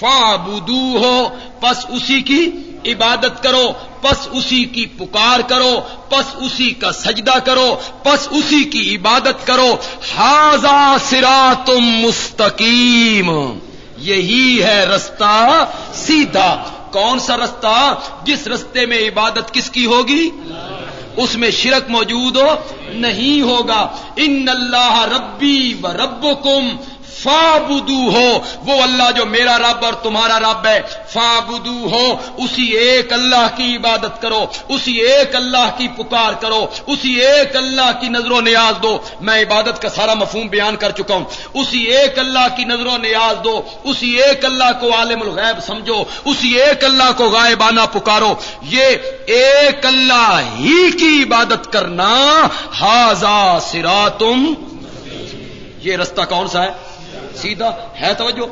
فابدو ہو پس اسی کی عبادت کرو، پس اسی کی پکار کرو، پس اسی کا سجدہ کرو، پس اسی کی عبادت کرو۔ ہاضا سرا تم مستقیم یہی ہے رستہ سیدھا۔ کون سا رستہ؟ جس رستے میں عبادت کس کی ہوگی؟ اس میں شرک موجود ہو، نہیں ہوگا۔ ان اللہ ربی و ربکم فابدو ہو، وہ اللہ جو میرا رب اور تمہارا رب ہے فابدو ہو، اسی ایک اللہ کی عبادت کرو، اسی ایک اللہ کی پکار کرو، اسی ایک اللہ کی نظر و نیاز دو۔ میں عبادت کا سارا مفہوم بیان کر چکا ہوں۔ اسی ایک اللہ کی نظر و نیاز دو، اسی ایک اللہ کو عالم الغیب سمجھو، اسی ایک اللہ کو غائبانہ پکارو۔ یہ ایک اللہ ہی کی عبادت کرنا ہاضا سرا تم یہ رستہ کون سا ہے؟ سیدھا ہے توجہ؟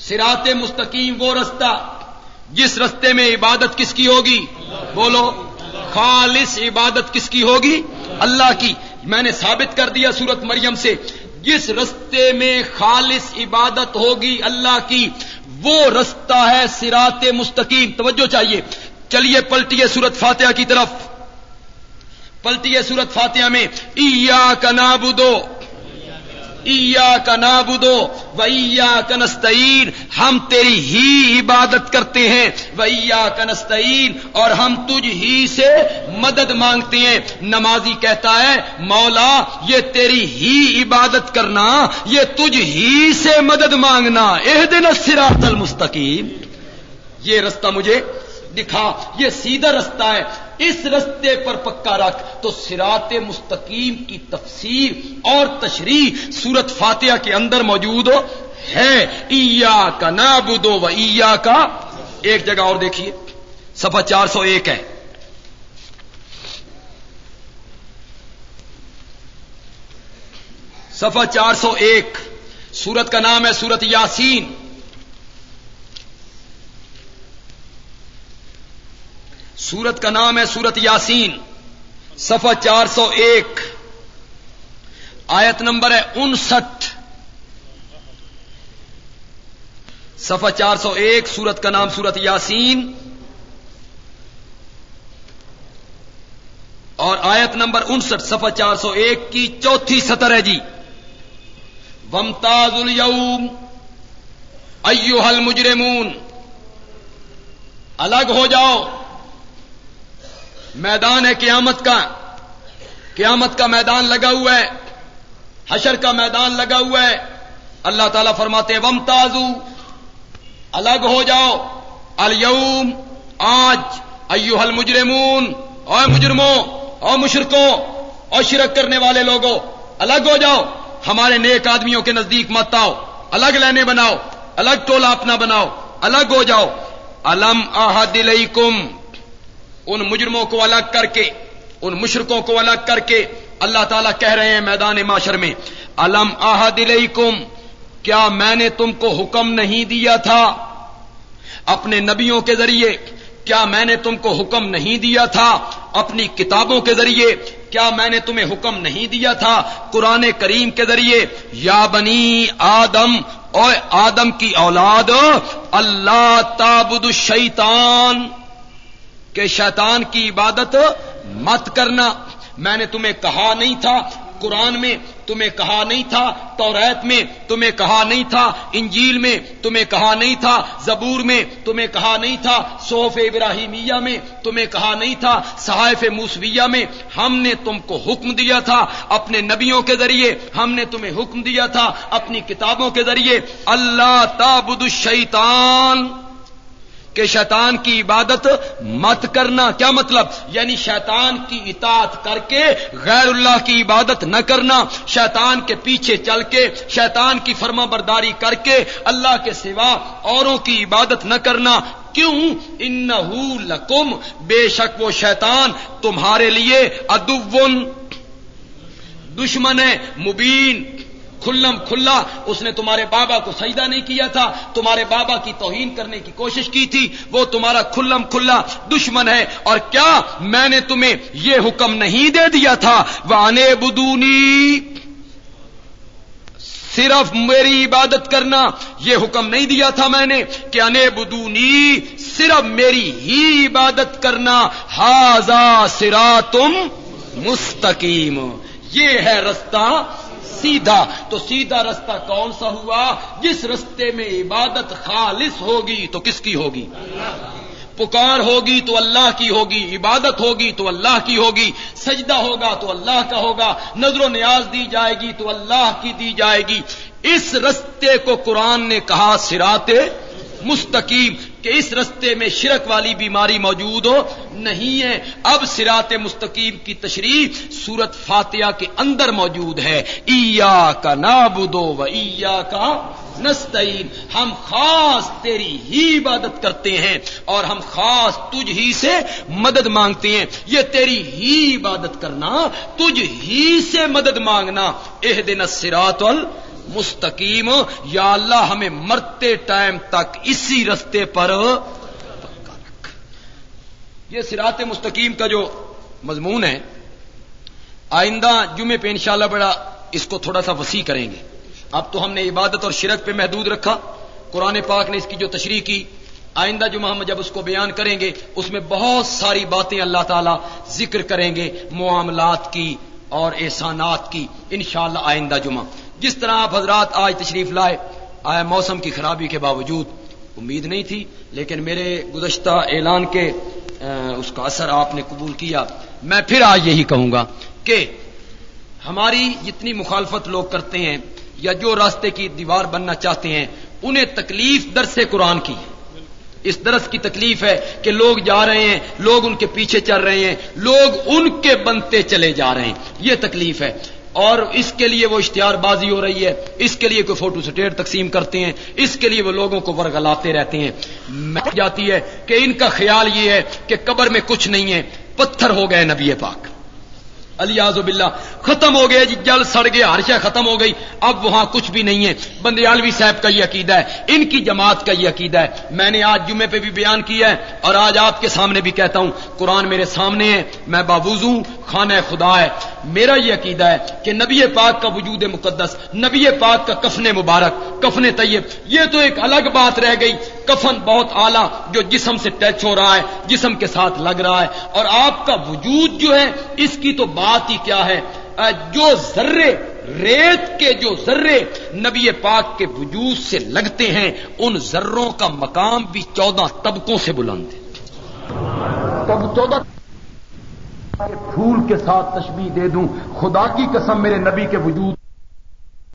سرات مستقیم وہ رستہ جس رستے میں عبادت کس کی ہوگی؟ بولو، خالص عبادت کس کی ہوگی؟ اللہ کی۔ میں نے ثابت کر دیا سورت مریم سے، جس رستے میں خالص عبادت ہوگی اللہ کی، وہ رستہ ہے سرات مستقیم۔ توجہ چاہیے۔ چلیے پلٹیے سورت فاتحہ کی طرف۔ پلٹیے سورت فاتحہ میں ایا کا نابودو کا نابودو ویا کنستین ہم تیری ہی عبادت کرتے ہیں ویا کنستین اور ہم تجھ ہی سے مدد مانگتے ہیں۔ نمازی کہتا ہے، مولا، یہ تیری ہی عبادت کرنا، یہ تجھ ہی سے مدد مانگنا۔ اح دن سراط المستقیم۔ یہ رستہ مجھے دکھا، یہ سیدھا رستہ ہے۔ اس رستے پر پکا رکھ تو سرات مستقیم کی تفسیر اور تشریح سورت فاتحہ کے اندر موجود ہو ہے۔ ایا کا نابودو و ایا کا ایک جگہ اور دیکھیے۔ سفا چار سو ایک ہے۔ سفا چار سو ایک۔ سورت کا نام ہے سورت یاسین۔ سورت کا نام ہے سورت یاسین، صفحہ چار سو ایک۔ آیت نمبر ہے انسٹھ۔ صفحہ چار سو ایک، سورت کا نام سورت یاسین۔ اور آیت نمبر انسٹھ، صفحہ چار سو ایک کی چوتھی سطر ہے جی۔ ومتاز اليوم ایوہ المجرمون۔ الگ ہو جاؤ۔ میدان ہے قیامت کا۔ قیامت کا میدان لگا ہوا ہے۔ حشر کا میدان لگا ہوا ہے۔ اللہ تعالیٰ فرماتے وم تازو الگ ہو جاؤ۔ الوم آج۔ ایو حل مجرمون اور مجرموں اور مشرقوں اور شرک کرنے والے لوگوں، الگ ہو جاؤ۔ ہمارے نیک آدمیوں کے نزدیک مت آؤ۔ الگ لینے بناؤ۔ الگ ٹولہ اپنا بناؤ۔ الگ ہو جاؤ۔ الم آہ دلئی ان مجرموں کو الگ کر کے ان مشرقوں کو الگ کر کے اللہ تعالیٰ کہہ رہے ہیں میدان معاشر میں، الم آہ دل کیا میں نے تم کو حکم نہیں دیا تھا؟ اپنے نبیوں کے ذریعے، کیا میں نے تم کو حکم نہیں دیا تھا؟ اپنی کتابوں کے ذریعے، کیا میں نے تمہیں حکم نہیں دیا تھا؟ قرآن کریم کے ذریعے، یا بنی آدم اور آدم کی اولاد، اللہ تابد الشیطان۔ کہ شیطان کی عبادت مت کرنا۔ میں نے تمہیں کہا نہیں تھا، قرآن میں تمہیں کہا نہیں تھا توریت میں تمہیں کہا نہیں تھا، انجیل میں تمہیں کہا نہیں تھا، زبور میں تمہیں کہا نہیں تھا صوف ابراہیمیہ میں تمہیں کہا نہیں تھا، صحائف موسویہ میں ہم نے تم کو حکم دیا تھا۔ اپنے نبیوں کے ذریعے ہم نے تمہیں حکم دیا تھا، اپنی کتابوں کے ذریعے۔ اللہ تابد الشیطان۔ کہ شیطان کی عبادت مت کرنا کیا مطلب؟ یعنی شیطان کی اطاعت کر کے غیر اللہ کی عبادت نہ کرنا، شیطان کے پیچھے چل کے، شیطان کی فرما برداری کر کے اللہ کے سوا اوروں کی عبادت نہ کرنا۔ کیوں؟ ان لکم، بے شک وہ شیطان تمہارے لیے ادون دشمن ہے، مبین۔ کھلم کھلا، اس نے تمہارے بابا کو سجدہ نہیں کیا تھا، تمہارے بابا کی توہین کرنے کی کوشش کی تھی، وہ تمہارا کھلم کھلا دشمن ہے، اور کیا میں نے تمہیں یہ حکم نہیں دے دیا تھا؟ وانے بدونی صرف میری عبادت کرنا یہ حکم نہیں دیا تھا میں نے کہ انے بدونی صرف میری ہی عبادت کرنا ہاضا سرا تم مستقیم۔ یہ ہے رستہ سیدھا تو سیدھا رستہ کون سا ہوا؟ جس رستے میں عبادت خالص ہوگی تو کس کی ہوگی؟ پکار ہوگی تو اللہ کی ہوگی، عبادت ہوگی تو اللہ کی ہوگی، سجدہ ہوگا تو اللہ کا ہوگا، نظر و نیاز دی جائے گی تو اللہ کی دی جائے گی۔ اس رستے کو قرآن نے کہا سراتے مستقیم کہ اس رستے میں شرک والی بیماری موجود ہو؟ نہیں ہے۔ اب سرات مستقیم کی تشریح سورت فاتحہ کے اندر موجود ہے۔ ایا کا نابودو و ایا کا نستعین۔ ہم خاص تیری ہی عبادت کرتے ہیں اور ہم خاص تجھ ہی سے مدد مانگتے ہیں۔ یہ تیری ہی عبادت کرنا، تجھ ہی سے مدد مانگنا۔ اح دن سرات مستقیم، یا اللہ ہمیں مرتے ٹائم تک اسی رستے پر یہ سرات مستقیم کا جو مضمون ہے، آئندہ جمعے پہ انشاءاللہ بڑا اس کو تھوڑا سا وسیع کریں گے۔ اب تو ہم نے عبادت اور شرک پہ محدود رکھا۔ قرآن پاک نے اس کی جو تشریح کی، آئندہ جمعہ ہم جب اس کو بیان کریں گے، اس میں بہت ساری باتیں اللہ تعالی ذکر کریں گے، معاملات کی اور احسانات کی، انشاءاللہ آئندہ جمعہ۔ جس طرح آپ حضرات آج تشریف لائے آئے موسم کی خرابی کے باوجود امید نہیں تھی، لیکن میرے گزشتہ اعلان کے اس کا اثر آپ نے قبول کیا۔ میں پھر آج یہی کہوں گا کہ ہماری جتنی مخالفت لوگ کرتے ہیں، یا جو راستے کی دیوار بننا چاہتے ہیں، انہیں تکلیف در سے قرآن کی۔ اس درس کی تکلیف ہے کہ لوگ جا رہے ہیں، لوگ ان کے پیچھے چل رہے ہیں، لوگ ان کے بنتے چلے جا رہے ہیں۔ یہ تکلیف ہے۔ اور اس کے لیے وہ اشتہار بازی ہو رہی ہے، اس کے لیے کوئی فوٹو سٹیٹ تقسیم کرتے ہیں، اس کے لیے وہ لوگوں کو ورگلاتے رہتے ہیں۔ جاتی ہے کہ ان کا خیال یہ ہے کہ قبر میں کچھ نہیں ہے، پتھر ہو گئے نبی پاک۔ علی آزب اللہ ختم ہو گیا جی جل سڑ گیا ہر شہ ختم ہو گئی۔ اب وہاں کچھ بھی نہیں ہے۔ بندیالوی صاحب کا یہ عقیدہ ہے، ان کی جماعت کا یہ عقیدہ ہے۔ میں نے آج جمعے پہ بھی بیان کیا ہے اور آج آپ کے سامنے بھی کہتا ہوں۔ قرآن میرے سامنے ہے، میں بابوزوں خانہ خدا ہے۔ میرا یہ عقیدہ ہے کہ نبی پاک کا وجود مقدس، نبی پاک کا کفن مبارک، کفن طیب، یہ تو ایک الگ بات رہ گئی۔ کفن بہت اعلیٰ جو جسم سے ٹچ ہو رہا ہے، جسم کے ساتھ لگ رہا ہے۔ اور آپ کا وجود جو ہے، اس کی تو بات ہی کیا ہے؟ جو ذرے ریت کے جو ذرے نبی پاک کے وجود سے لگتے ہیں، ان ذروں کا مقام بھی چودہ طبقوں سے بلند ہے۔ چودہ پھول کے ساتھ تشبیح دے دوں، خدا کی قسم میرے نبی کے وجود